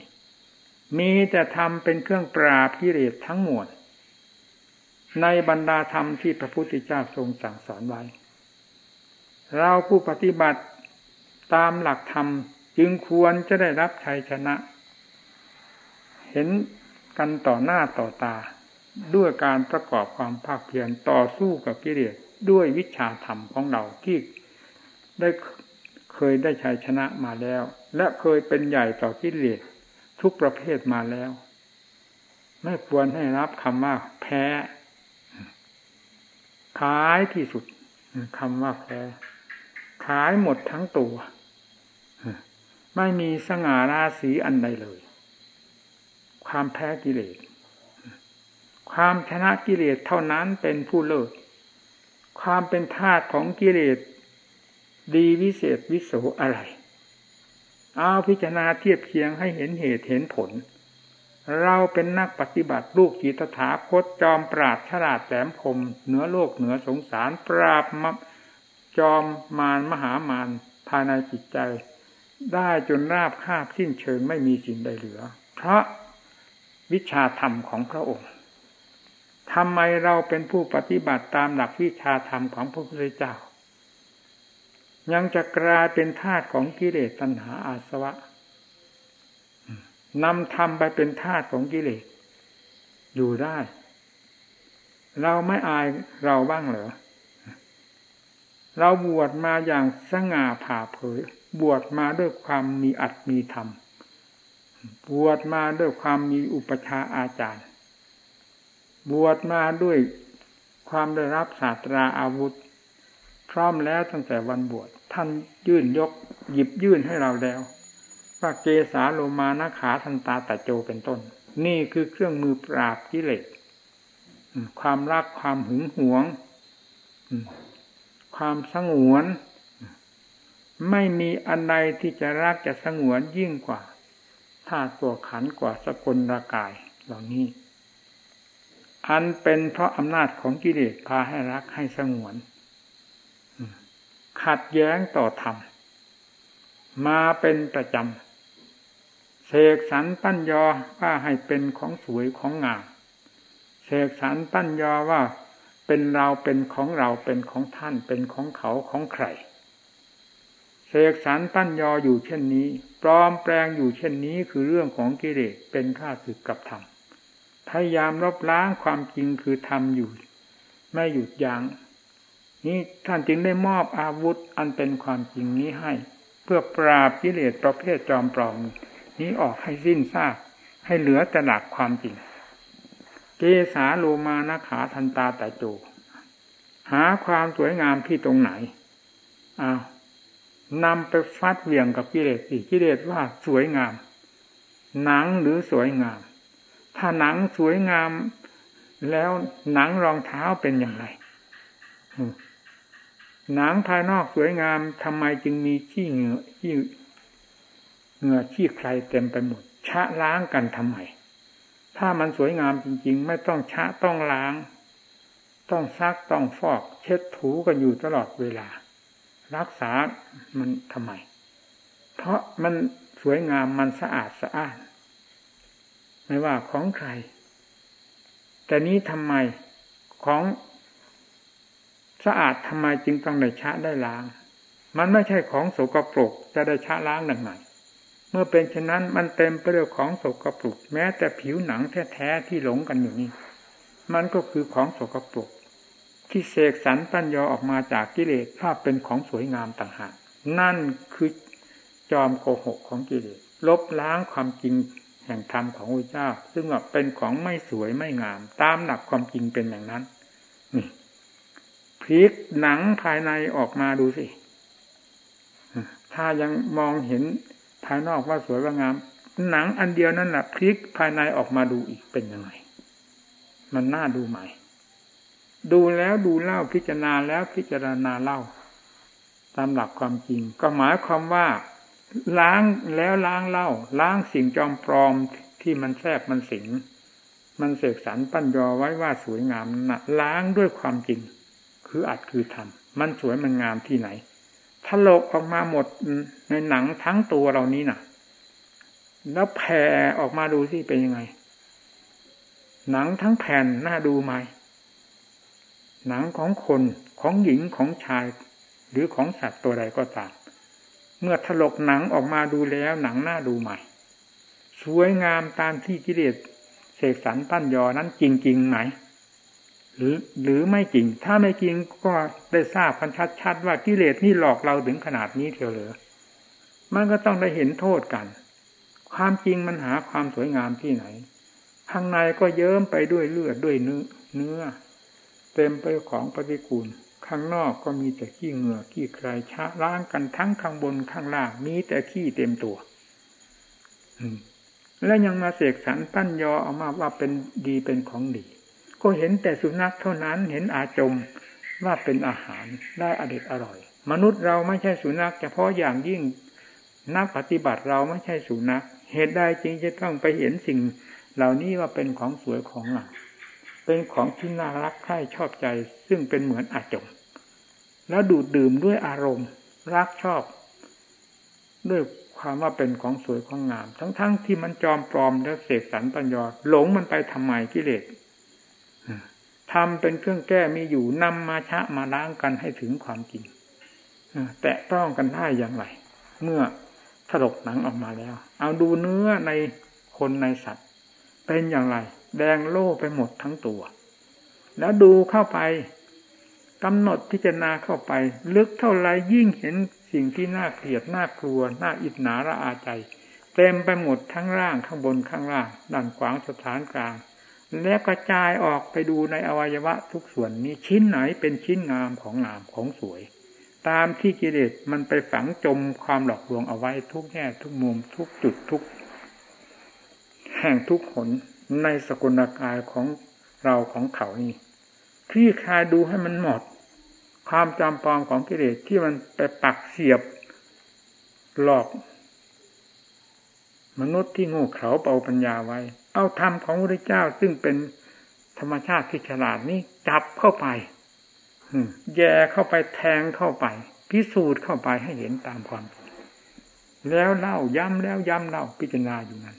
มีแต่ธรรมเป็นเครื่องปราบกิเลสทั้งหมดในบรรดาธรรมที่พระพุทธเจ้าทรงสั่งสอนไว้ เราผู้ปฏิบัติตามหลักธรรมจึงควรจะได้รับชัยชนะ เห็นกันต่อหน้าต่อตา ด้วยการประกอบความภาคเพียรต่อสู้กับกิเลสด้วยวิชาธรรมของเราที่ได้เคยได้ชัยชนะมาแล้ว และเคยเป็นใหญ่ต่อกิเลสทุกประเภทมาแล้ว ไม่ควรให้รับคำว่าแพ้ขายที่สุดคำว่าแพ้ขายหมดทั้งตัว ไม่มีสง่าราศีอันใดเลย ความแพ้กิเลส ความชนะกิเลสเท่านั้นเป็นผู้เลิศ ความเป็นธาตุของกิเลส ดีวิเศษวิโสอะไร เอาพิจารณาเทียบเคียงให้เห็นเหตุเห็นผล เราเป็นนักปฏิบัติลูกจิตถาคตจอมปราดฉลาดแหลมคม เหนือโลกเหนือสงสารปราบมจอมมารมหามารภายในจิตใจ ได้จนราบคาบสิ้นเชิงไม่มีสิ่งใดเหลือ เพราะวิชาธรรมของพระองค์ ทำไมเราเป็นผู้ปฏิบัติตามหลักวิชาธรรมของพระพุทธเจ้า ยังจะกลายเป็นธาตุของกิเลสตัณหาอาสวะนำธรรมไปเป็นธาตุของกิเลส อยู่ได้ เราไม่อายเราบ้างเหรอ เราบวชมาอย่างสง่าผ่าเผย บวชมาด้วยความมีอัตมีธรรม บวชมาด้วยความมีอุปชาอาจารย์ บวชมาด้วยความได้รับศาสตราอาวุธ พร้อมแล้วตั้งแต่วันบวชท่านยื่นยกหยิบยื่นให้เราแล้ว ว่าเกสาโลมานาขาทันตาตะโจเป็นต้น นี่คือเครื่องมือปราบกิเลสความรักความหึงหวง ความสงวน ไม่มีอันใดที่จะรักจะสงวนยิ่งกว่าถ้าตัวขันกว่าสกลรากายเหล่านี้ อันเป็นเพราะอำนาจของกิเลสพาให้รักให้สงวน ขัดแย้งต่อธรรม มาเป็นประจำเสกสรรปั้นยอว่าให้เป็นของสวยของงามเสกสรรปั้นยอว่าเป็นเราเป็นของเราเป็นของท่านเป็นของเขาของใครเสกสรรปั้นยออยู่เช่นนี้ ปลอมแปลงอยู่เช่นนี้คือเรื่องของกิเลสเป็นข้าศึกกับธรรม พยายามลบล้างความจริงคือทำอยู่ ไม่หยุดยัง้งนี่ท่านจึงได้มอบอาวุธอันเป็นความจริงนี้ให้ เพื่อปราบกิเลสประเภทจอมปลอม นี้ออกให้สิ้นซากให้เหลือแต่หลักความจริง เกสาโลมานาขาทันตาแต่โจ หาความสวยงามที่ตรงไหนอ้าวนำไปฟัดเหวี่ยงกับกิเลสสิกิเลสว่าสวยงาม หนังหรือสวยงาม ถ้าหนังสวยงาม แล้วหนังรองเท้าเป็นอย่างไรหนังภายนอกสวยงามทำไมจึงมีขี้เหงื่อขี้เหงื่อขี้ใครเต็มไปหมด ชะล้างกันทำไม ถ้ามันสวยงามจริง ๆ ไม่ต้องชะต้องล้าง ต้องซักต้องฟอก เช็ดถูกันอยู่ตลอดเวลา รักษามันทำไม เพราะมันสวยงามมันสะอาดสะอ้าน ไม่ว่าของใคร แต่นี้ทำไมของสะอาดทำไมจึงต้องได้ชะได้ล้าง มันไม่ใช่ของโสกปรกจะได้ชะล้างดังไหนเมื่อเป็นเช่นนั้นมันเต็มไปด้วยของโสกปรกแม้แต่ผิวหนังแท้ๆที่หลงกันอยู่นี่มันก็คือของโสกปรกที่เสกสรรปัญญาออกมาจากกิเลสภาพเป็นของสวยงามต่างหากนั่นคือจอมโกหกของกิเลสลบล้างความจริง แห่งธรรมของพระเจ้า ซึ่งว่าเป็นของไม่สวยไม่งาม ตามหลักความจริงเป็นอย่างนั้นนี่พลิกหนังภายในออกมาดูสิถ้ายังมองเห็นภายนอกว่าสวยว่างาม หนังอันเดียวนั่นแหละพลิกภายในออกมาดูอีกเป็นยังไง มันน่าดูใหม่ดูแล้วดูเล่าพิจารณาแล้วพิจารณาเล่า ตามหลักความจริง ก็หมายความว่า ล้างแล้วล้างเล่า ล้างสิ่งจอมปลอมที่มันแทรกมันสิง มันเสกสรรปั้นยอไว้ว่าสวยงามนะล้างด้วยความจริง คืออัดคือทำมันสวยมันงามที่ไหนถลกออกมาหมดในหนังทั้งตัวเรานี้นะ่ะ แล้วแผ่ออกมาดูสิเป็นยังไง หนังทั้งแผ่นน่าดูไหมหนังของคนของหญิงของชาย หรือของสัตว์ตัวใดก็ตาม เมื่อถลกหนังออกมาดูแล้วหนังหน่าดูใหม่ สวยงามตามที่กิเลสเสกสรรปั้นยอนั้นจริงๆไหมหรือหรือไม่จริง ถ้าไม่จริงก็ได้ทราบกันชัดๆว่ากิเลสนี่หลอกเราถึงขนาดนี้เทียวเหรอมันก็ต้องได้เห็นโทษกัน ความจริงมันหาความสวยงามที่ไหน ข้างในก็เยิ้มไปด้วยเลือดด้วยเนื้อเนื้อเต็มไปของปฏิกูล ข้างนอกก็มีแต่ขี้เหงื่อขี้ใครชะล้างกันทั้งข้างบนข้างล่างมีแต่ขี้เต็มตัวแล้วยังมาเสกสรรปั้นยอเอามาว่าเป็นดีเป็นของดี ก็เห็นแต่สุนัขเท่านั้นเห็นอาจมว่าเป็นอาหารได้อเด็ดอร่อย มนุษย์เราไม่ใช่สุนัขเฉพาะอย่างยิ่งนักปฏิบัติเราไม่ใช่สุนัขเหตุใดจริงจะต้องไปเห็นสิ่ง เหล่านี้ว่าเป็นของสวยของงาม เป็นของที่น่ารักใคร่ชอบใจ ซึ่งเป็นเหมือนอาจมแล้วดูดดื่มด้วยอารมณ์ รักชอบ ด้วยความว่าเป็นของสวยของงาม ทั้งๆทที่มันจอมปลอมแล้วเสกสรรปัญญาหลงมันไปทำไมกิเลสทำเป็นเครื่องแก้มีอยู่นำมาชะมาล้างกันให้ถึงความจริงแตะต้องกันได้อย่างไร เมื่อถลกหนังออกมาแล้ว เอาดูเนื้อในคนในสัตว์ เป็นอย่างไร แดงโล่ไปหมดทั้งตัว แล้วดูเข้าไปกำหนดพิจารณาเข้าไป ลึกเท่าไรยิ่งเห็นสิ่งที่น่าเกลียดน่ากลัว น่าอิจฉาระอาใจ เต็มไปหมดทั้งร่างข้างบนข้างล่างด้านขวางสถานกลาง แล้วกระจายออกไปดูในอวัยวะทุกส่วนนี้ชิ้นไหนเป็นชิ้นงามของงามของสวย ตามที่กิเลสมันไปฝังจมความหลอกลวงเอาไว้ทุกแง่ทุกมุมทุกจุดทุก แห่งทุกขน ในสกุลกายของเราของเขานี่คลี่คลายดูให้มันหมด ความจำปองของกิเลสที่มันไปปักเสียบหลอก มนุษย์ที่โง่เขลาเป่าปัญญาไว้ เอาธรรมของพระเจ้าซึ่งเป็นธรรมชาติที่ฉลาดนี้จับเข้าไปแย่เข้าไปแทงเข้าไป พิสูจน์เข้าไปให้เห็นตามความ แล้วเล่าย้ำแล้วย้ำเล่าพิจารณาอยู่นั้น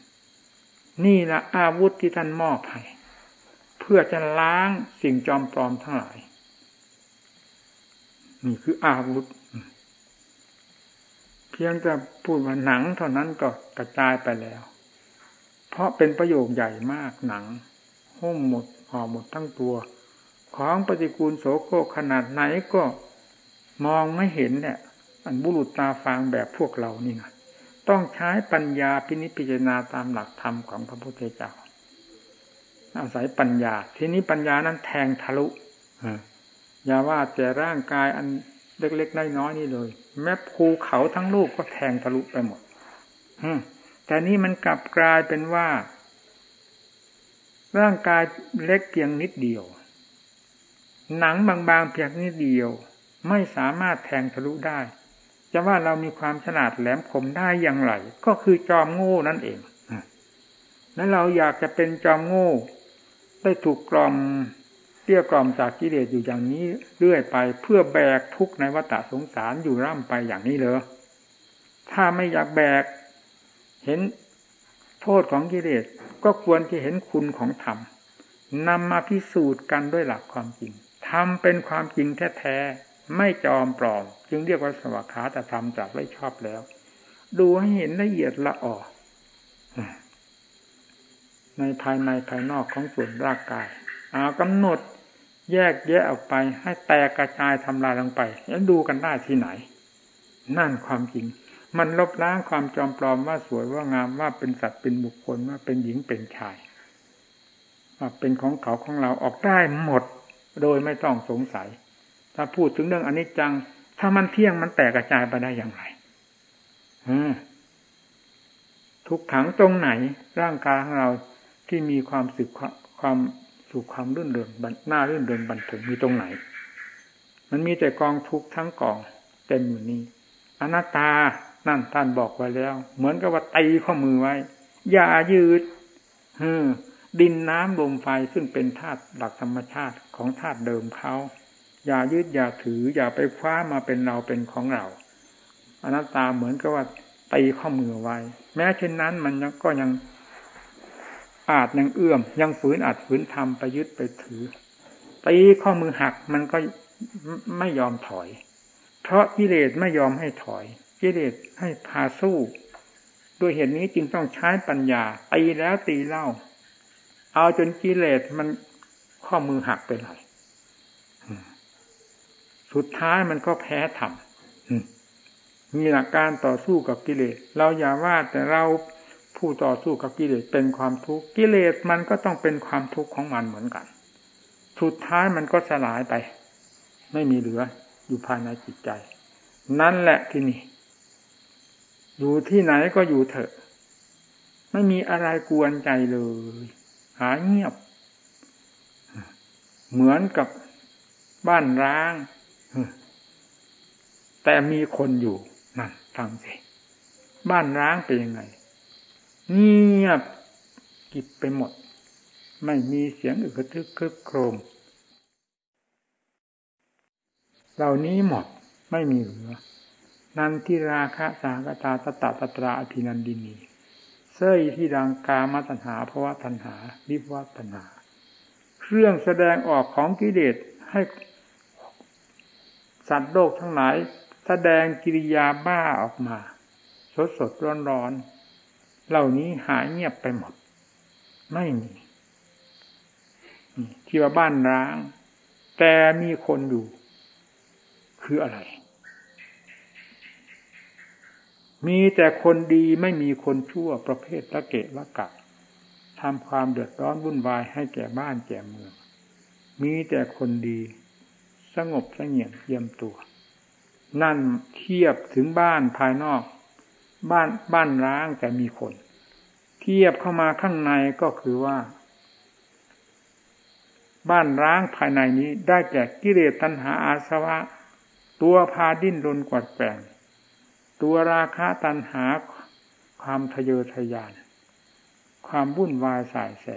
นี่ละอาวุธที่ท่านมอบให้เพื่อจะล้างสิ่งจอมปลอมทั้งหลาย นี่คืออาวุธ เพียงแต่พูดว่าหนังเท่านั้นก็กระจายไปแล้ว เพราะเป็นประโยคใหญ่มากหนังหุ้มหมดห่อหมดทั้งตัว ของปฏิกูลโสโครกขนาดไหนก็มองไม่เห็นเนี่ยอันบุรุษตาฟางแบบพวกเรานี่นะ ต้องใช้ปัญญาพินิจพิจารณาตามหลักธรรมของพระพุทธเจ้าอาศัยปัญญา ทีนี้ปัญญานั้นแทงทะลุอย่าว่าแต่ร่างกายอันเล็กๆน้อยๆนี่เลย แม้ภูเขาทั้งลูกก็แทงทะลุไปหมดแต่นี้มันกลับกลายเป็นว่า ร่างกายเล็กเพียงนิดเดียว หนังบางๆเพียงนิดเดียว ไม่สามารถแทงทะลุได้ จะว่าเรามีความฉลาดแหลมคมได้อย่างไร ก็คือจอมโง่นั่นเองและเราอยากจะเป็นจอมโง่ ได้ถูกกล่อมเตี้ยกล่อมจากกิเลสอยู่อย่างนี้เรื่อยไปเพื่อแบกทุกในวัฏสงสารอยู่ร่ำไปอย่างนี้เลยถ้าไม่อยากแบก เห็นโทษของกิเลสก็ควรจะเห็นคุณของธรรมนำมาพิสูจน์กันด้วยหลักความจริงธรรมเป็นความจริงแท้ๆไม่จอมปลอม จึงเรียกว่าสวากขาแต่ธรรมจักไม่ชอบแล้ว ดูให้เห็นละเอียดละออในภายในภายนอกของส่วนร่างกายเอากำหนดแยกแยะออกไป ให้แตกกระจายทำลายลงไป แล้วดูกันได้ที่ไหน นั่นความจริง มันลบล้างความจอมปลอมว่าสวยว่างามว่าเป็นสัตว์เป็นบุคคลว่าเป็นหญิงเป็นชายว่าเป็นของเขาของเราออกได้หมด โดยไม่ต้องสงสัย ถ้าพูดถึงเรื่องอนิจจัง ถ้ามันเที่ยงมันแตกกระจายไปได้อย่างไรทุกขังตรงไหน ร่างกายของเราที่มีความสุขความสุขความรื่นเริงหน้ารื่นเริงบันเทิงมีตรงไหน มันมีแต่กองทุกทั้งกองเต็มอยู่นี่อนัตตานั่นท่านบอกไว้แล้ว เหมือนกับว่าตีข้อมือไว้ อย่ายืดดินน้ำลมไฟซึ่งเป็นธาตุหลักธรรมชาติของธาตุเดิมเขา อย่ายืดอย่าถืออย่าไปคว้ามาเป็นเราเป็นของเราอนัตตาเหมือนกับว่าตีข้อมือไว้ แม้เช่นนั้นมันก็ยังอาจยังเอื้อม ยังฝืนอาจฝืนทำไปยึดไปถือตีข้อมือหักมันก็ไม่ยอมถอย เพราะกิเลสไม่ยอมให้ถอยกิเลสให้พาสู้ด้วยเหตุนี้จึงต้องใช้ปัญญาตีแล้วตีเล่า เอาจนกิเลสมันข้อมือหักไปเลย สุดท้ายมันก็แพ้ธรรมมีหลักการต่อสู้กับกิเลส เราอย่าว่าแต่เราผู้ต่อสู้กับกิเลสเป็นความทุกข์กิเลสมันก็ต้องเป็นความทุกข์ของมันเหมือนกัน สุดท้ายมันก็สลายไป ไม่มีเหลืออยู่ภายในจิตใจ นั่นแหละที่นี่ อยู่ที่ไหนก็อยู่เถอะ ไม่มีอะไรกวนใจเลย หาเงียบ เหมือนกับบ้านร้าง แต่มีคนอยู่นั่นฟังสิบ้านร้างเป็นยังไงเงียบกิบไปหมด ไม่มีเสียงอึกทึกครึกโครม เหล่านี้หมดไม่มีเหลือนันทิราคะสากตาตตาตตราอภินันดินีเสื้อที่ดังกามาตัญหาภวะตัญหาวิวัตนาเครื่องแสดงออกของกิเลสให้ สัตว์โลกทั้งหลายแสดงกิริยาบ้าออกมา สดสดร้อนร้อนเหล่านี้หายเงียบไปหมด ไม่มีที่ว่าบ้านร้าง แต่มีคนอยู่ คืออะไร มีแต่คนดีไม่มีคนชั่วประเภทละเกะละกะทำความเดือดร้อนวุ่นวายให้แก่บ้านแก่เมือง มีแต่คนดี สงบสงเงียมเยี่ยมตัว นั่นเทียบถึงบ้านภายนอก บ้านบ้านร้างแต่มีคน เทียบเข้ามาข้างในก็คือว่า บ้านร้างภายในนี้ได้แก่กิเลสตัณหาอาสวะ ตัวพาดิ้นรนกวัดแปงตัวราคะตัณหาความทะเยอทะยาน ความวุ่นวายสายแส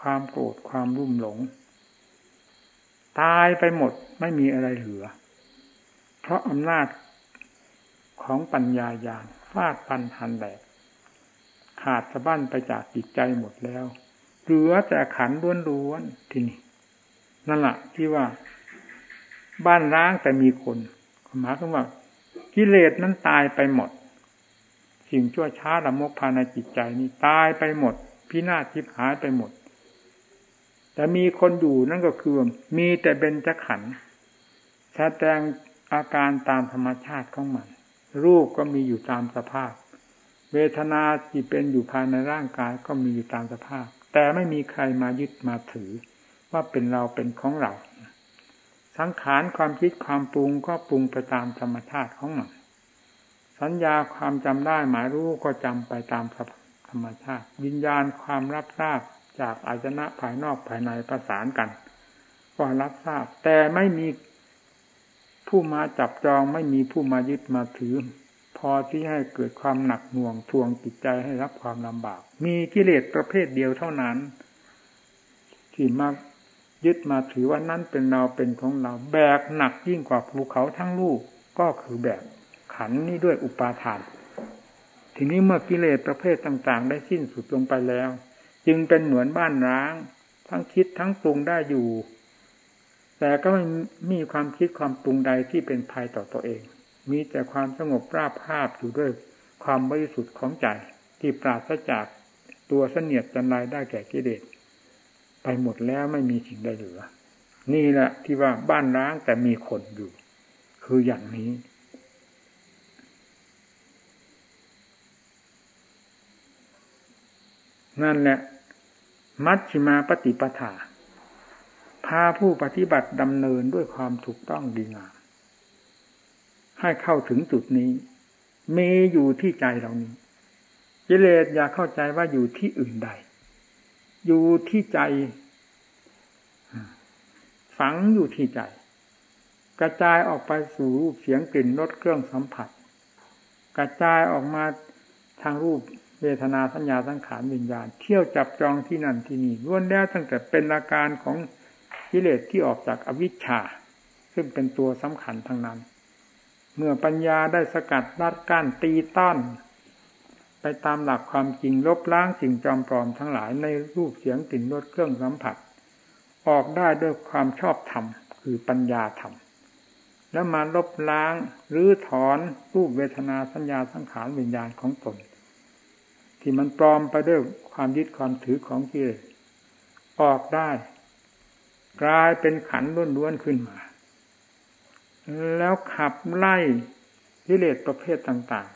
ความโกรธความรุ่มหลง ตายไปหมดไม่มีอะไรเหลือ เพราะอำนาจของปัญญาญาณฟาดพันหันแหลกขาดสะบั้นไปจากจิตใจหมดแล้ว เหลือแต่ขันล้วนๆที่นี่นั่นแหละที่ว่า บ้านร้างแต่มีคนหมายถึงว่า กิเลสนั้นตายไปหมด สิ่งชั่วช้าละมกภายในจิตใจนี่ตายไปหมด พินาศทิพหายไปหมด แต่มีคนอยู่นั่นก็คือ มีแต่เบญจขันธ์แสดงอาการตามธรรมชาติของมัน รูปก็มีอยู่ตามสภาพ เวทนาที่เป็นอยู่ภายในร่างกายก็มีอยู่ตามสภาพ แต่ไม่มีใครมายึดมาถือ ว่าเป็นเราเป็นของเรา สังขารความคิดความปรุงก็ปรุงไปตามธรรมชาติของมัน สัญญาความจำได้หมายรู้ก็จำไปตามธรรมชาติ วิญญาณความรับทราบ จากอายนะภายนอกภายในประสานกันก็รับทราบ แต่ไม่มีผู้มาจับจองไม่มีผู้มายึดมาถือ พอที่ให้เกิดความหนักหน่วงทวงจิตใจให้รับความลำบาก มีกิเลสประเภทเดียวเท่านั้น ที่มายึดมาถือว่านั่นเป็นเราเป็นของเรา แบกหนักยิ่งกว่าภูเขาทั้งลูกก็คือแบกขันนี้ด้วยอุปาทาน ทีนี้เมื่อกิเลสประเภทต่าง ๆ ได้สิ้นสุดลงไปแล้ว จึงเป็นเหมือนบ้านร้าง ทั้งคิดทั้งปรุงได้อยู่ แต่ก็ไม่มีความคิดความปรุงใดที่เป็นภัยต่อตัวเอง มีแต่ความสงบราบคาบอยู่ด้วยความบริสุทธิ์ของใจที่ปราศจากตัวเสนียดจันไรได้แก่กิเลสไปหมดแล้วไม่มีสิ่งใดเหลือ นี่แหละที่ว่าบ้านร้างแต่มีคนอยู่ คืออย่างนี้ นั่นแหละ มัชฌิมาปฏิปทา พาผู้ปฏิบัติดำเนินด้วยความถูกต้องดีงาม ให้เข้าถึงจุดนี้ เมอยู่ที่ใจเรานี้กิเลสอย่าเข้าใจว่าอยู่ที่อื่นใด อยู่ที่ใจ ฝังอยู่ที่ใจ กระจายออกไปสู่รูปเสียงกลิ่นรสเครื่องสัมผัส กระจายออกมาทางรูป เวทนาสัญญาสังขารวิญญาณ เที่ยวจับจองที่นั่นที่นี่ล้วนแล้วตั้งแต่เป็นอาการของกิเลสที่ออกจากอวิชชา ซึ่งเป็นตัวสำคัญทั้งนั้น เมื่อปัญญาได้สกัดรัดก้านตีต้อนไปตามหลักความจริงลบล้างสิ่งจอมปลอมทั้งหลายในรูปเสียงกลิ่นรสเครื่องสัมผัส ออกได้ด้วยความชอบธรรมคือปัญญาธรรมแล้วมาลบล้างหรือถอนรูปเวทนาสัญญาสังขารวิญญาณของตน ที่มันปลอมไปด้วยความยึดความถือของกิเลสออกได้ กลายเป็นขันล้วนๆขึ้นมา แล้วขับไล่กิเลสประเภทต่าง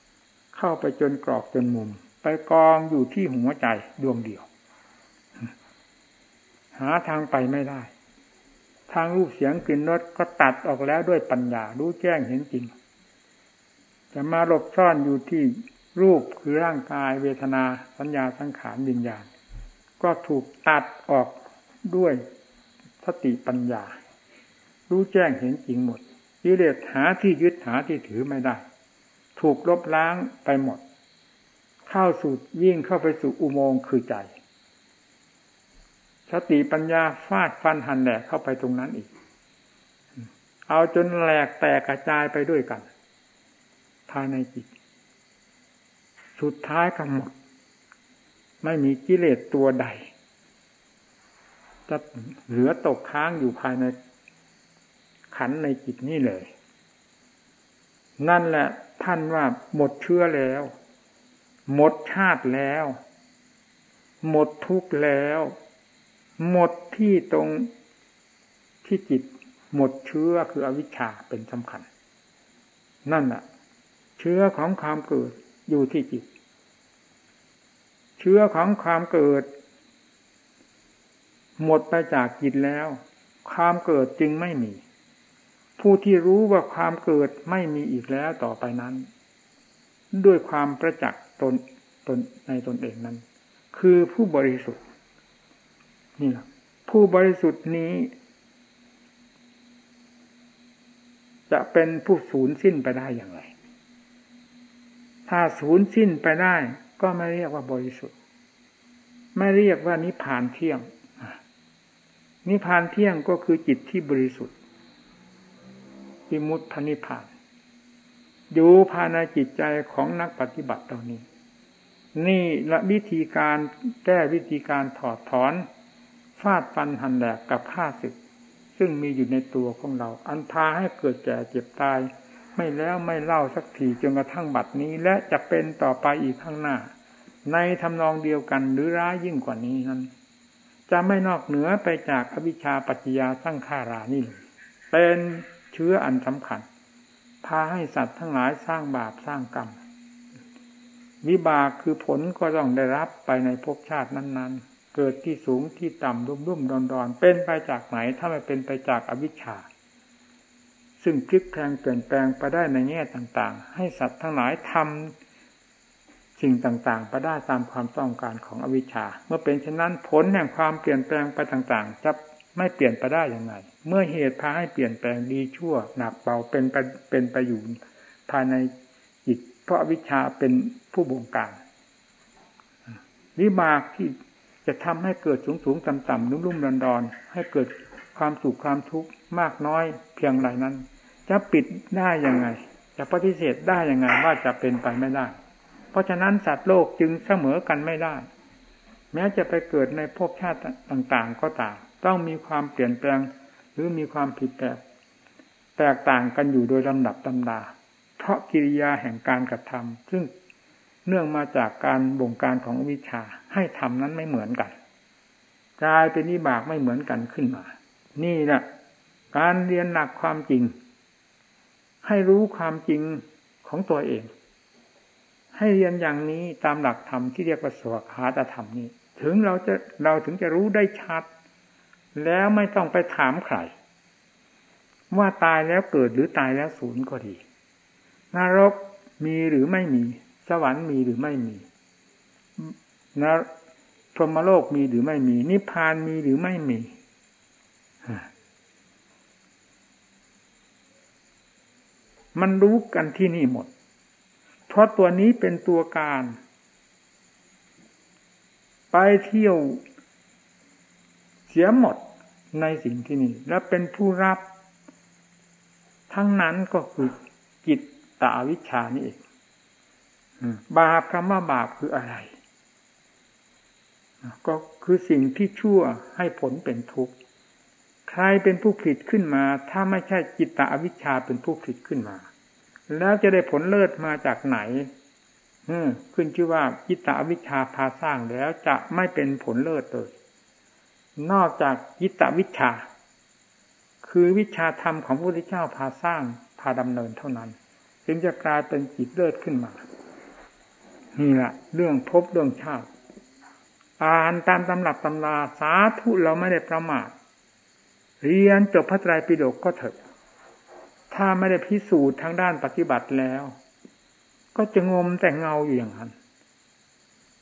ๆ เข้าไปจนกรอกจนมุม ไปกองอยู่ที่หัวใจดวงเดียว หาทางไปไม่ได้ ทางรูปเสียงกลิ่นรสก็ตัดออกแล้วด้วยปัญญารู้แจ้งเห็นจริงจะมาหลบซ่อนอยู่ที่ รูปคือร่างกายเวทนาสัญญาสังขารวิญญาณ ก็ถูกตัดออกด้วยสติปัญญา รู้แจ้งเห็นจริงหมดกิเลสหาที่ยึดหาที่ถือไม่ได้ ถูกลบล้างไปหมด เข้าสู่ยิ่งเข้าไปสู่อุโมงค์คือใจ สติปัญญาฟาดฟันหันแหลกเข้าไปตรงนั้นอีก เอาจนแหลกแตกกระจายไปด้วยกันภายในจิต สุดท้ายก็หมด ไม่มีกิเลสตัวใด จะเหลือตกค้างอยู่ภายในขันในจิตนี่เลย นั่นแหละท่านว่าหมดเชื้อแล้ว หมดชาติแล้ว หมดทุกข์แล้ว หมดที่ตรงที่จิตหมดเชื้อคืออวิชชาเป็นสำคัญ นั่นแหละเชื้อของความเกิด อยู่ที่จิต เชื้อของความเกิด หมดไปจากจิตแล้ว ความเกิดจึงไม่มี ผู้ที่รู้ว่าความเกิดไม่มีอีกแล้วต่อไปนั้น ด้วยความประจักษ์ตนตนในตนเองนั้น คือผู้บริสุทธิ์นี่แหละผู้บริสุทธิ์นี้ จะเป็นผู้สูญสิ้นไปได้อย่างไร ถ้าสูญสิ้นไปได้ ก็ไม่เรียกว่าบริสุทธิ์ ไม่เรียกว่านิพานเที่ยง นิพานเที่ยงก็คือจิตที่บริสุทธิ์วิมุตพนิพาน อยู่ภายในจิตใจของนักปฏิบัติตอนนี้ นี่ละวิธีการแก้วิธีการถอดถอนฟาดฟันหันแหลกกับข้าศึก ซึ่งมีอยู่ในตัวของเรา อันพาให้เกิดแก่เจ็บตาย ไม่แล้วไม่เล่าสักทีจนกระทั่งบัดนี้ และจะเป็นต่อไปอีกข้างหน้า ในทำนองเดียวกันหรือร้ายยิ่งกว่านี้นั้น จะไม่นอกเหนือไปจากอวิชชาปัจจยาสร้างขารานี่เลยเป็นเชื้ออันสำคัญ พาให้สัตว์ทั้งหลายสร้างบาปสร้างกรรมวิบากคือผลก็ต้องได้รับไปในภพชาตินั้น ๆ เกิดที่สูงที่ต่ำรุ่มรุ่มดอนดอนเป็นไปจากไหนถ้าไม่เป็นไปจากอวิชชา ซึ่งพลิกแปลงเปลี่ยนแปลงไปได้ในแง่ต่างๆ ให้สัตว์ทั้งหลายทำสิ่งต่างๆ ไปได้ตามความต้องการของอวิชชา เมื่อเป็นเช่นนั้นผลแห่งความเปลี่ยนแปลงไปต่างๆ จะไม่เปลี่ยนไปได้อย่างไรเมื่อเหตุพาให้เปลี่ยนแปลงดีชั่วหนักเบาเป็นไปเป็นไปอยู่ภายในจิตเพราะวิชาเป็นผู้บงการวิบากที่จะทำให้เกิดสูงสูงต่ำต่ำนุ่มนุ่มดอนดอนให้เกิดความสุขความทุกข์มากน้อยเพียงไรนั้น จะปิดได้ยังไง จะปฏิเสธได้ยังไงว่าจะเป็นไปไม่ได้ เพราะฉะนั้นสัตว์โลกจึงเสมอกันไม่ได้ แม้จะไปเกิดในภพชาติต่างๆก็ตามต้องมีความเปลี่ยนแปลงหรือมีความผิดแปลกแตกต่างกันอยู่โดยลำดับตำดา เพราะกิริยาแห่งการกระทำซึ่งเนื่องมาจากการบ่งการของวิชาให้ทำนั้นไม่เหมือนกันกลายเป็นนิบากไม่เหมือนกันขึ้นมา นี่แหละการเรียนหนักความจริง ให้รู้ความจริงของตัวเอง ให้เรียนอย่างนี้ตามหลักธรรมที่เรียกว่าสวขาตธรรมนี้ ถึงเราจะเราถึงจะรู้ได้ชัด แล้วไม่ต้องไปถามใครว่าตายแล้วเกิดหรือตายแล้วสูญก็ดีนรกมีหรือไม่มี สวรรค์มีหรือไม่มีนพรหมโลกมีหรือไม่มี นิพพานมีหรือไม่มี มันรู้กันที่นี่หมด เพราะตัวนี้เป็นตัวการ ไปเที่ยวเสียหมดในสิ่งที่นี่ และเป็นผู้รับ ทั้งนั้นก็คือจิตตาวิชานี่เองบาปคำว่าบาปคืออะไร ก็คือสิ่งที่ชั่วให้ผลเป็นทุกข์ใครเป็นผู้ผลิตขึ้นมา ถ้าไม่ใช่จิตตอวิชชาเป็นผู้ผลิตขึ้นมา แล้วจะได้ผลเลิศมาจากไหนขึ้นชื่อว่าจิตตอวิชาพาสร้างแล้วจะไม่เป็นผลเลิศเลย นอกจากจิตตวิชา คือวิชาธรรมของพระพุทธเจ้าพาสร้างพาดำเนินเท่านั้น จึงจะกลายเป็นจิตเลิศขึ้นมา นี่แหละเรื่องพบเรื่องชาติ อ่านตามตำรับตำราสาธุเราไม่ได้ประมาทเรียนจบพระไตรปิฎกก็เถอะ ถ้าไม่ได้พิสูจน์ทางด้านปฏิบัติแล้ว ก็จะงมแต่เงาอยู่อย่างนั้น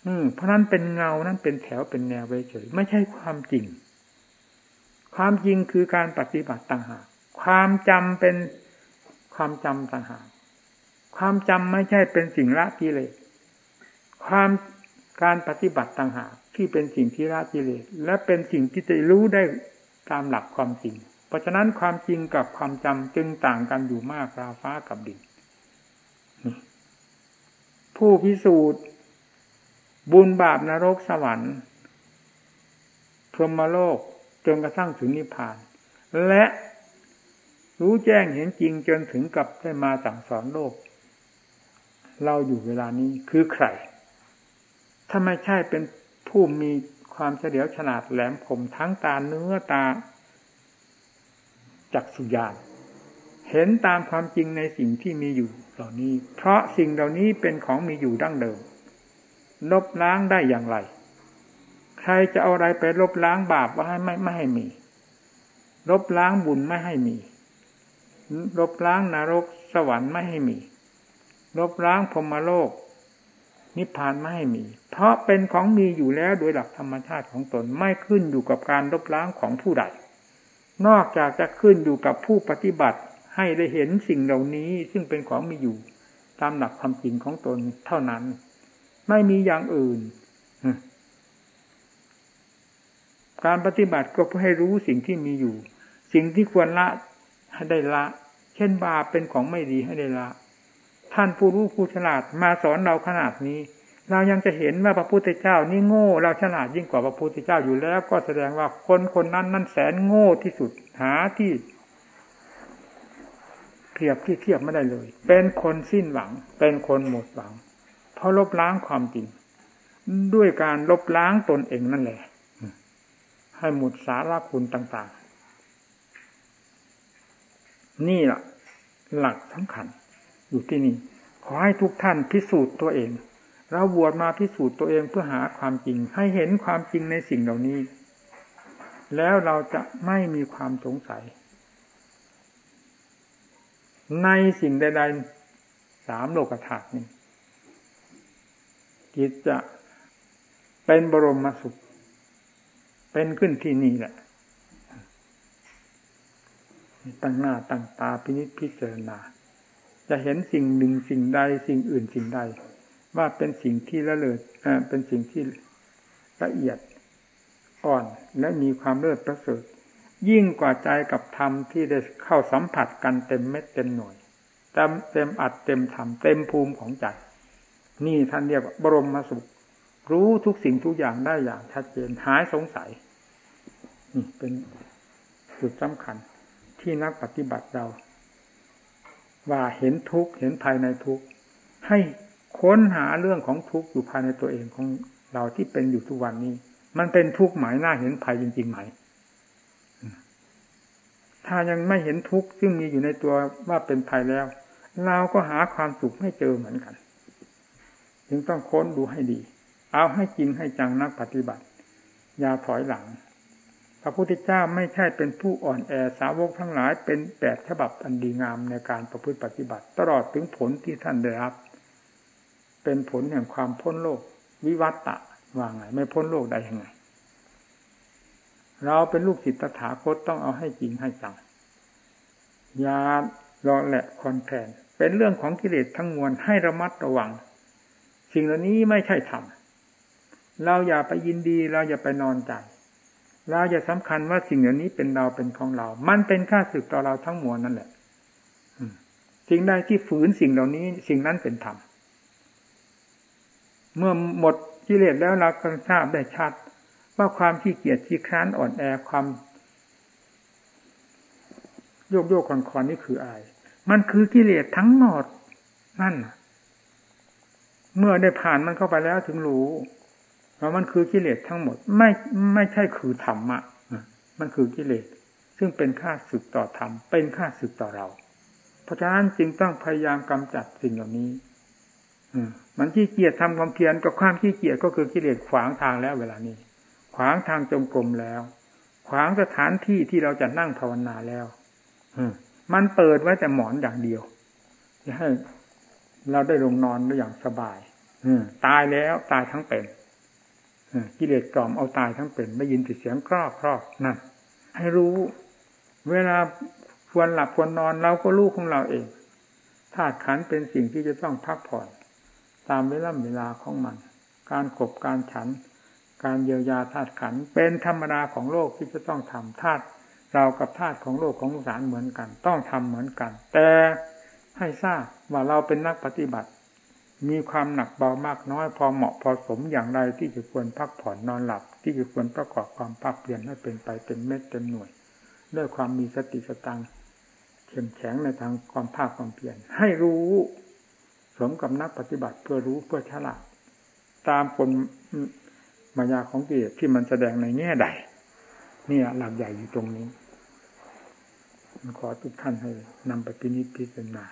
อืมเพราะนั้นเป็นเงานั้นเป็นแถวเป็นแนวไว้เฉยไม่ใช่ความจริง ความจริงคือการปฏิบัติต่างหากความจำเป็นความจำต่างหากความจำไม่ใช่เป็นสิ่งละกิเลสความการปฏิบัติต่างหากที่เป็นสิ่งที่ละกิเลสและเป็นสิ่งที่จะรู้ได้ตามหลักความจริง เพราะฉะนั้นความจริงกับความจำจึงต่างกันอยู่มากราฟ้ากับดินผู้พิสูจน์ บุญบาปนรกสวรรค์พรหมโลกจนกระทั่งถึงนิพพาน และรู้แจ้งเห็นจริงจนถึงกับได้มาสั่งสอนโลก เราอยู่เวลานี้คือใคร ถ้าไม่ใช่เป็นผู้มีความเฉลียวฉลาดแหลมคมทั้งตาเนื้อตา จักสุญานเห็นตามความจริงในสิ่งที่มีอยู่เหล่านี้ เพราะสิ่งเหล่านี้เป็นของมีอยู่ดั้งเดิม ลบล้างได้อย่างไร ใครจะเอาอะไรไปลบล้างบาปว่าให้ไม่ไม่ให้มี ลบล้างบุญไม่ให้มี ลบล้างนรกสวรรค์ไม่ให้มี ลบล้างพรมโลก นิพพานไม่ให้มี เพราะเป็นของมีอยู่แล้วโดยหลักธรรมชาติของตนไม่ขึ้นอยู่กับการลบล้างของผู้ใด นอกจากจะขึ้นอยู่กับผู้ปฏิบัติให้ได้เห็นสิ่งเหล่านี้ซึ่งเป็นของมีอยู่ ตามหลักความจริงของตนเท่านั้น ไม่มีอย่างอื่น การปฏิบัติก็เพื่อให้รู้สิ่งที่มีอยู่ สิ่งที่ควรละให้ได้ละ เช่นบาปเป็นของไม่ดีให้ได้ละ ท่านผู้รู้ผู้ฉลาดมาสอนเราขนาดนี้ เรายังจะเห็นว่าพระพุทธเจ้านี่โง่ เราฉลาดยิ่งกว่าพระพุทธเจ้าอยู่แล้ว ก็แสดงว่าคนคนนั้นนั่นแสนโง่ที่สุดหาที่เทียบที่เทียบไม่ได้เลย เป็นคนสิ้นหวัง เป็นคนหมดหวัง เพราะลบล้างความจริง ด้วยการลบล้างตนเองนั่นแหละ ให้หมดสาระคุณต่างๆ นี่แหละหลักสำคัญ อยู่ที่นี่ ขอให้ทุกท่านพิสูจน์ตัวเอง เราบวชมาพิสูจน์ตัวเองเพื่อหาความจริง ให้เห็นความจริงในสิ่งเหล่านี้ แล้วเราจะไม่มีความสงสัย ในสิ่งใดๆสามโลกธาตุนี้จิตจะเป็นบรมสุข เป็นขึ้นที่นี่แหละตั้งหน้าตั้งตาพินิจพิจารณา จะเห็นสิ่งหนึ่งสิ่งใดสิ่งอื่นสิ่งใด ว่าเป็นสิ่งที่ละเลิศเป็นสิ่งที่ละเอียดอ่อนและมีความเลิศประเสริฐยิ่งกว่าใจกับธรรมที่ได้เข้าสัมผัสกันเต็มเม็ดเต็มหน่วยเต็มเต็มอัดเต็มธรรมเต็มภูมิของใจนี่ท่านเรียกว่าบรมมาสุข รู้ทุกสิ่งทุกอย่างได้อย่างชัดเจนหายสงสัยนี่เป็นจุดสำคัญที่นักปฏิบัติเรา ว่าเห็นทุกข์เห็นภายในทุกข์ให้ ค้นหาเรื่องของทุกข์อยู่ภายในตัวเองของเราที่เป็นอยู่ทุกวันนี้ มันเป็นทุกข์หมายหน้าเห็นภัยจริงๆไหม ถ้ายังไม่เห็นทุกข์ซึ่งมีอยู่ในตัวว่าเป็นภัยแล้ว เราก็หาความสุขไม่เจอเหมือนกัน จึงต้องค้นดูให้ดี เอาให้จริงให้จังนักปฏิบัติ อย่าถอยหลัง พระพุทธเจ้าไม่ใช่เป็นผู้อ่อนแอสาวกทั้งหลายเป็นแบบฉบับอันดีงามในการประพฤติปฏิบัติ ตลอดถึงผลที่ท่านได้รับ เป็นผลแห่งความพ้นโลก วิวัตตะว่าไง ไม่พ้นโลกได้ยังไง เราเป็นลูกศิษย์ตถาคตต้องเอาให้จริงให้จังยารอแหละคอนแทนเป็นเรื่องของกิเลสทั้งมวลให้ระมัดระวัง สิ่งเหล่านี้ไม่ใช่ธรรมเราอย่าไปยินดี เราอย่าไปนอนใจเราจะสำคัญว่าสิ่งเหล่านี้เป็นเราเป็นของเรา มันเป็นค่าสึกต่อเราทั้งมวลนั่นแหละสิ่งใดที่ฝืนสิ่งเหล่านี้ สิ่งนั้นเป็นธรรม เมื่อหมดกิเลสแล้วเราก็ทราบได้ชัด ว่าความขี้เกียจขี้คร้านอ่อนแอความโยกโยกคอนคอนนี่คืออะไร มันคือกิเลสทั้งหมดนั่น เมื่อได้ผ่านมันเข้าไปแล้วถึงรู้ว่ามันคือกิเลสทั้งหมด ไม่ไม่ใช่คือธรรมะมันคือกิเลส ซึ่งเป็นค่าศึกต่อธรรม เป็นค่าศึกต่อเรา เพราะฉะนั้นจึงต้องพยายามกำจัดสิ่งเหล่านี้มั มันขี้เกียจทำความเพียรกับความขี้เกียจก็คือกิเลสขวางทางแล้วเวลานี้ ขวางทางจงกรมแล้ว ขวางสถานที่ที่เราจะนั่งภาวนาแล้วมันเปิดไว้แต่หมอนอย่างเดียวจะให้เราได้ลงนอนได้อย่างสบายตายแล้วตายทั้งเป็นกิเลสกล่อมเอาตายทั้งเป็นไม่ยินแต่เสียงครอบครอบนั่นให้รู้ เวลาควรหลับควรนอนเราก็รู้ของเราเองธาตุขันเป็นสิ่งที่จะต้องพักผ่อน ตามเวลาเวลาของมัน การขบการฉัน การเยียวยาธาตุขันเป็นธรรมดาของโลกที่จะต้องทำธาตุเรากับธาตุของโลกของสารเหมือนกัน ต้องทำเหมือนกัน แต่ให้ทราบว่าเราเป็นนักปฏิบัติ มีความหนักเบามากน้อยพอเหมาะพอสมอย่างไรที่จะควรพักผ่อนนอนหลับ ที่จะควรประกอบความภาคเปลี่ยนให้เป็นไปเป็นเม็ดเต็มหน่วย ด้วยความมีสติสตังเข้มแข็งในทางความภาคความเปลี่ยนให้รู้ สมกับนักปฏิบัติเพื่อรู้เพื่อฉลาดตามคนมายาของกิเลสที่มันแสดงในแง่ใดนี่หลักใหญ่อยู่ตรงนี้ขอทุกท่านให้นำไปพินิจพิจารณา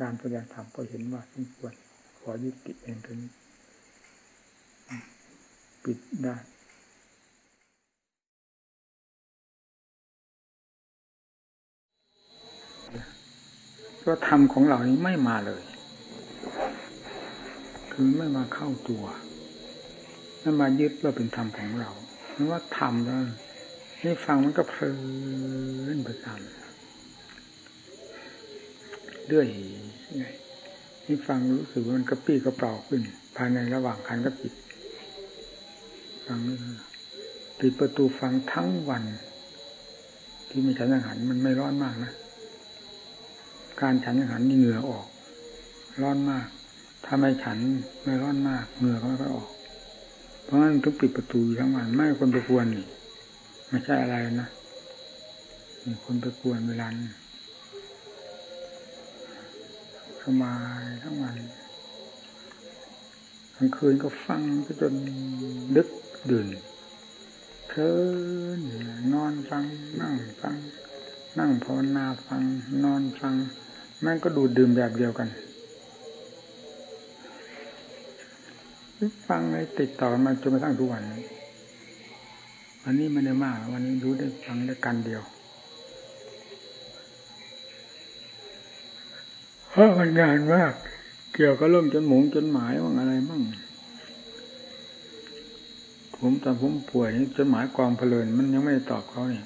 การแสดงธรรมก็เห็นว่าสมควรขอยุติเองตรงนี้ปิดได้ ก็ธรรมของเรานี้ไม่มาเลย คือไม่มาเข้าตัวไม่มายึดว่าเป็นธรรมของเราเพราะว่าธรรมแล้วนี่ฟังมันก็เพลินไปตามเรื่อยนี่ฟังรู้สึกว่ามันกระปี้กระเป๋าขึ้น ภายในระหว่างคันกับจิตฟังปิดประตูฟังทั้งวัน ที่ม่ฉันอาหารมันไม่ร้อนมากนะ การฉันอาหารนี่เหงื่อออก ร้อนมาก ถ้าไม่ฉันไม่ร้อนมากเหงื่อก็ไม่ออก เพราะฉะนั้นต้องปิดประตูทั้งวันไม่คนไปควรนี่ไม่ใช่อะไรนะมีคนไปกวนเวลาสมายทั้งวันกลางคืนก็ฟังก็จนดึกดื่นเพลินนอนฟัง นั่งฟัง นั่งภาวนาฟัง นอนฟัง แม่งก็ดูดดื่มแบบเดียวกัน ฟังเลยติดต่อมาจนกระทั่งทุกวันนี้วันนี้ไม่ได้มาก วันนี้รู้ได้ฟังได้กันเดียวเพราะมันงานมาก เกี่ยวกับล่มจนหมงจนหมายว่าอะไรมั่งผมตอนผมป่วยนี่จนหมายกองเพลินมันยังไม่ได้ตอบเขาเนี่ย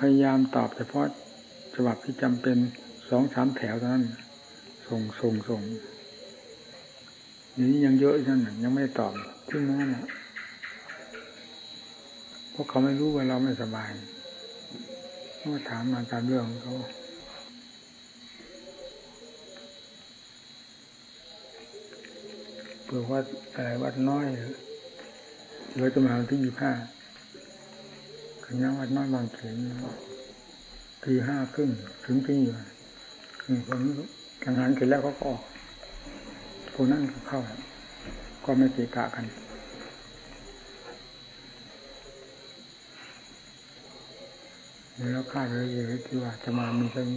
พยายามตอบเฉพาะฉบับที่จำเป็นสองสามแถวเท่านั้น ส่งส่งส่งนี้ยังเยอะนั่นยังไม่ตอบที่นั่นอะเพราะเขาไม่รู้ว่าเราไม่สบายเขาถามมาตามเรื่องเขาเปิดวัดอะไรวัดน้อยหลือจะมาที่ยี่ห้า ขยังวัดน้อยบางเขนตีห้าครึ่งถึงที่อยู่คนกลางหันเสร็จแล้วเขาก็ออกคนนั่งเข้า ก็ไม่เกะกะกันแล้วคาดเลยที่ว่าจะมามีเพียง